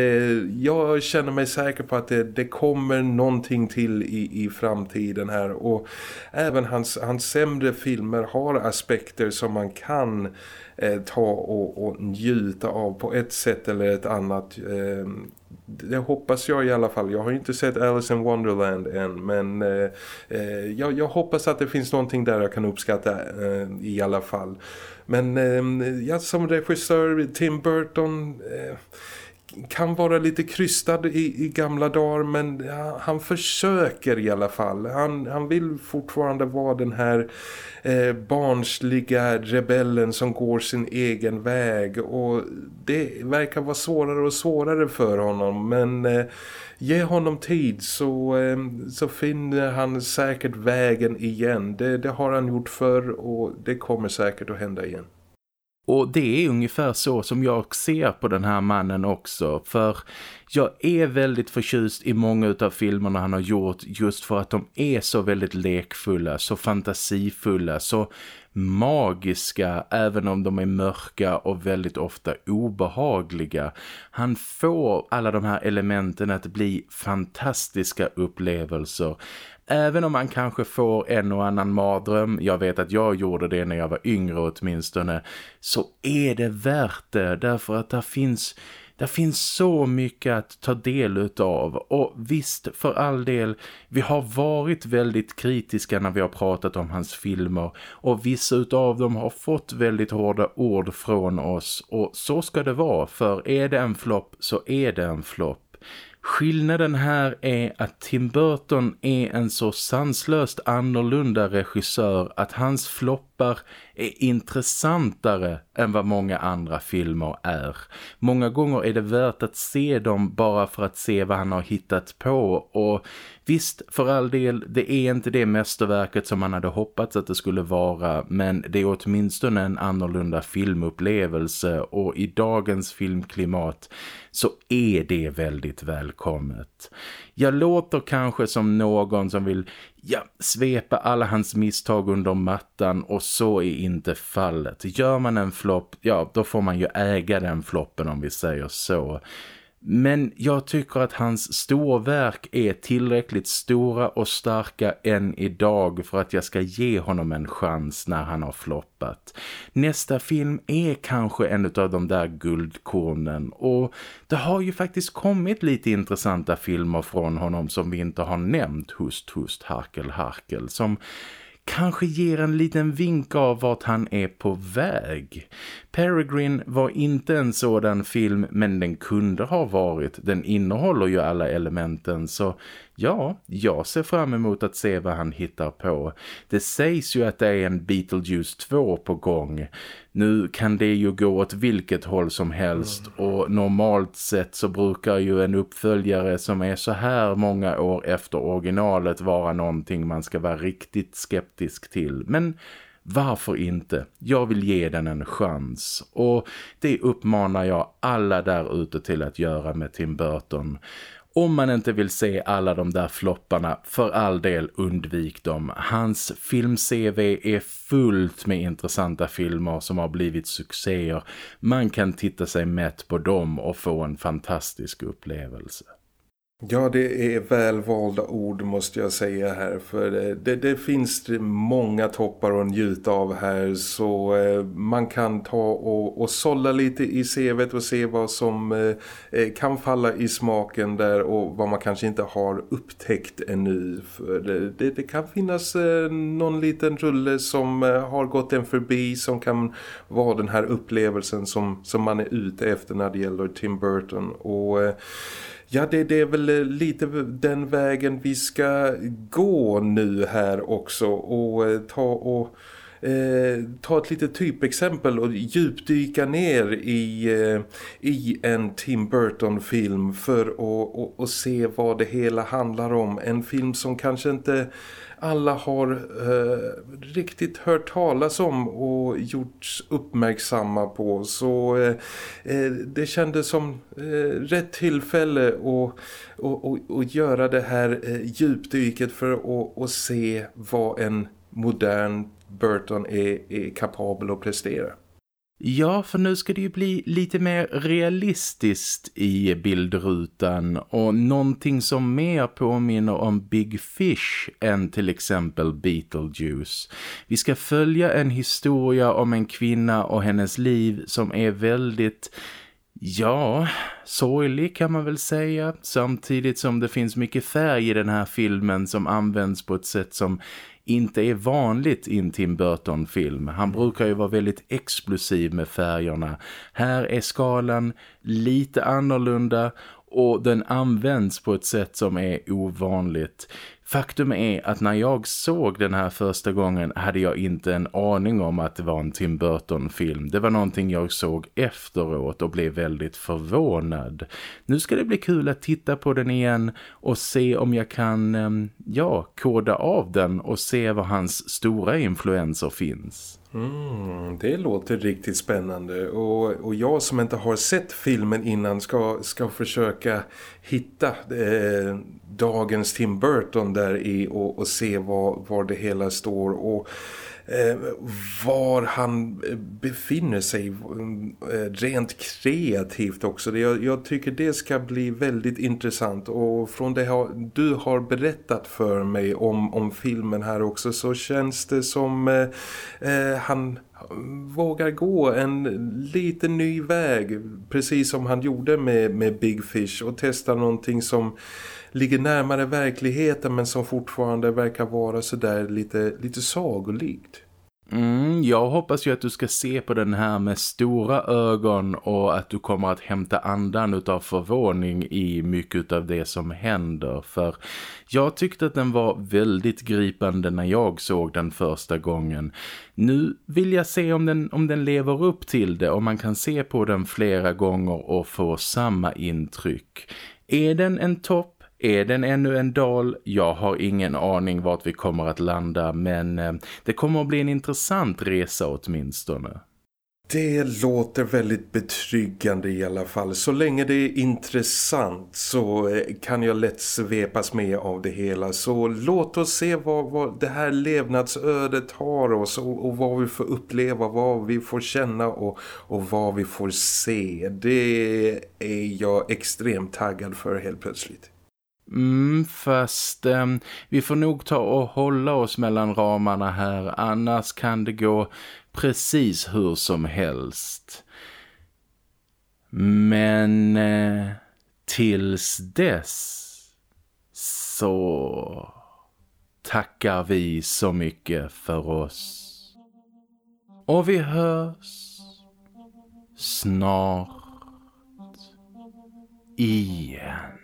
jag känner mig säker på att det, det kommer någonting till i, i framtiden här och även hans, hans sämre filmer har aspekter som man kan eh, ta och, och njuta av på ett sätt eller ett annat. Eh, det hoppas jag i alla fall. Jag har inte sett Alice in Wonderland än men eh, eh, jag, jag, hoppas att det finns någonting där jag kan uppskatta eh, i alla fall. Men eh, jag som regissör Tim Burton eh, kan vara lite krystad i, i gamla dagar men ja, han försöker i alla fall. Han, han vill fortfarande vara den här eh, barnsliga rebellen som går sin egen väg och det verkar vara svårare och svårare för honom men eh, ge honom tid så, eh, så finner han säkert vägen igen. Det, det har han gjort förr och det kommer säkert att hända igen. Och det är ungefär så som jag ser på den här mannen också. För jag är väldigt förtjust i många av filmerna han har gjort just för att de är så väldigt lekfulla, så fantasifulla, så magiska även om de är mörka och väldigt ofta obehagliga. Han får alla de här elementen att bli fantastiska upplevelser. Även om man kanske får en och annan mardröm, jag vet att jag gjorde det när jag var yngre åtminstone, så är det värt det därför att det finns det finns så mycket att ta del utav. Och visst för all del vi har varit väldigt kritiska när vi har pratat om hans filmer. Och vissa utav dem har fått väldigt hårda ord från oss. Och så ska det vara för är det en flopp så är det en flopp. Skillnaden här är att Tim Burton är en så sanslöst annorlunda regissör att hans flopp skapar är intressantare än vad många andra filmer är. Många gånger är det värt att se dem bara för att se vad han har hittat på och visst för all del det är inte det mästerverket som man hade hoppats att det skulle vara men det är åtminstone en annorlunda filmupplevelse och i dagens filmklimat så är det väldigt välkommet. Jag låter kanske som någon som vill ja, svepa alla hans misstag under mattan och så är inte fallet. Gör man en flopp, ja då får man ju äga den floppen om vi säger så. Men jag tycker att hans storverk är tillräckligt stora och starka än idag för att jag ska ge honom en chans när han har floppat. Nästa film är kanske en av de där guldkornen och det har ju faktiskt kommit lite intressanta filmer från honom som vi inte har nämnt, Hust, Hust, Harkel, Harkel, som kanske ger en liten vink av vart han är på väg. Peregrine var inte en sådan film men den kunde ha varit. Den innehåller ju alla elementen så ja, jag ser fram emot att se vad han hittar på. Det sägs ju att det är en Beetlejuice 2 på gång. Nu kan det ju gå åt vilket håll som helst och normalt sett så brukar ju en uppföljare som är så här många år efter originalet vara någonting man ska vara riktigt skeptisk till. Men Varför inte? Jag vill ge den en chans. Och det uppmanar jag alla där ute till att göra med Tim Burton. Om man inte vill se alla de där flopparna, för all del undvik dem. Hans film-CV är fullt med intressanta filmer som har blivit succéer. Man kan titta sig mätt på dem och få en fantastisk upplevelse. Ja, det är välvalda ord måste jag säga här. För det, det, det finns många toppar att njuta av här. Så eh, man kan ta och, och sålla lite i CVet och se vad som eh, eh kan falla i smaken där. Och vad man kanske inte har upptäckt ännu. För eh, det, det kan finnas eh, någon liten rulle som eh, har gått en förbi. Som kan vara den här upplevelsen som, som man är ute efter när det gäller Tim Burton. Och eh, Ja, det, det, är väl eh, lite den vägen vi ska gå nu här också och eh, ta och eh, ta ett litet typexempel och djupdyka ner i, eh, i en Tim Burton-film för att och, och se vad det hela handlar om. En film som kanske inte alla har eh, riktigt hört talas om och gjorts uppmärksamma på. Så eh, eh det kändes som eh, rätt tillfälle att och, och, och göra det här eh, djupdyket för att och se vad en modern Burton är, är kapabel att prestera. Ja, för nu ska det ju bli lite mer realistiskt i bildrutan och någonting som mer påminner om Big Fish än till exempel Beetlejuice. Vi ska följa en historia om en kvinna och hennes liv som är väldigt... Ja, sorglig kan man väl säga. Samtidigt som det finns mycket färg i den här filmen som används på ett sätt som inte är vanligt i en Tim Burton-film. Han brukar ju vara väldigt explosiv med färgerna. Här är skalan lite annorlunda och den används på ett sätt som är ovanligt. Faktum är att när jag såg den här första gången hade jag inte en aning om att det var en Tim Burton-film. Det var någonting jag såg efteråt och blev väldigt förvånad. Nu ska det bli kul att titta på den igen och se om jag kan, ehm, ja, koda av den och se var hans stora influenser finns. Mm, det låter riktigt spännande. Och, och jag som inte har sett filmen innan ska, ska försöka hitta eh, dagens Tim Burton där i och, och se var, var det hela står. Och Eh, var han eh, befinner sig eh, rent kreativt också. Jag, jag, tycker det ska bli väldigt intressant och från det här, du har berättat för mig om, om filmen här också så känns det som eh han vågar gå en lite ny väg precis som han gjorde med, med Big Fish och testa någonting som ligger närmare verkligheten men som fortfarande verkar vara sådär lite, lite sagolikt. Mm, jag hoppas ju att du ska se på den här med stora ögon och att du kommer att hämta andan utav förvåning i mycket av det som händer. För jag tyckte att den var väldigt gripande när jag såg den första gången. Nu vill jag se om den, om den lever upp till det om man kan se på den flera gånger och få samma intryck. Är den en topp är den ännu en dal? Jag har ingen aning vart vi kommer att landa men eh, det kommer att bli en intressant resa åtminstone. Det låter väldigt betryggande i alla fall. Så länge det är intressant så eh, kan jag lätt svepas med av det hela. Så låt oss se vad, vad det här levnadsödet har oss och, och, vad vi får uppleva, vad vi får känna och, och vad vi får se. Det är jag extremt taggad för helt plötsligt. Mm, fast eh, vi får nog ta och hålla oss mellan ramarna här. Annars kan det gå precis hur som helst. Men eh, tills dess så tackar vi så mycket för oss. Och vi hörs snart igen.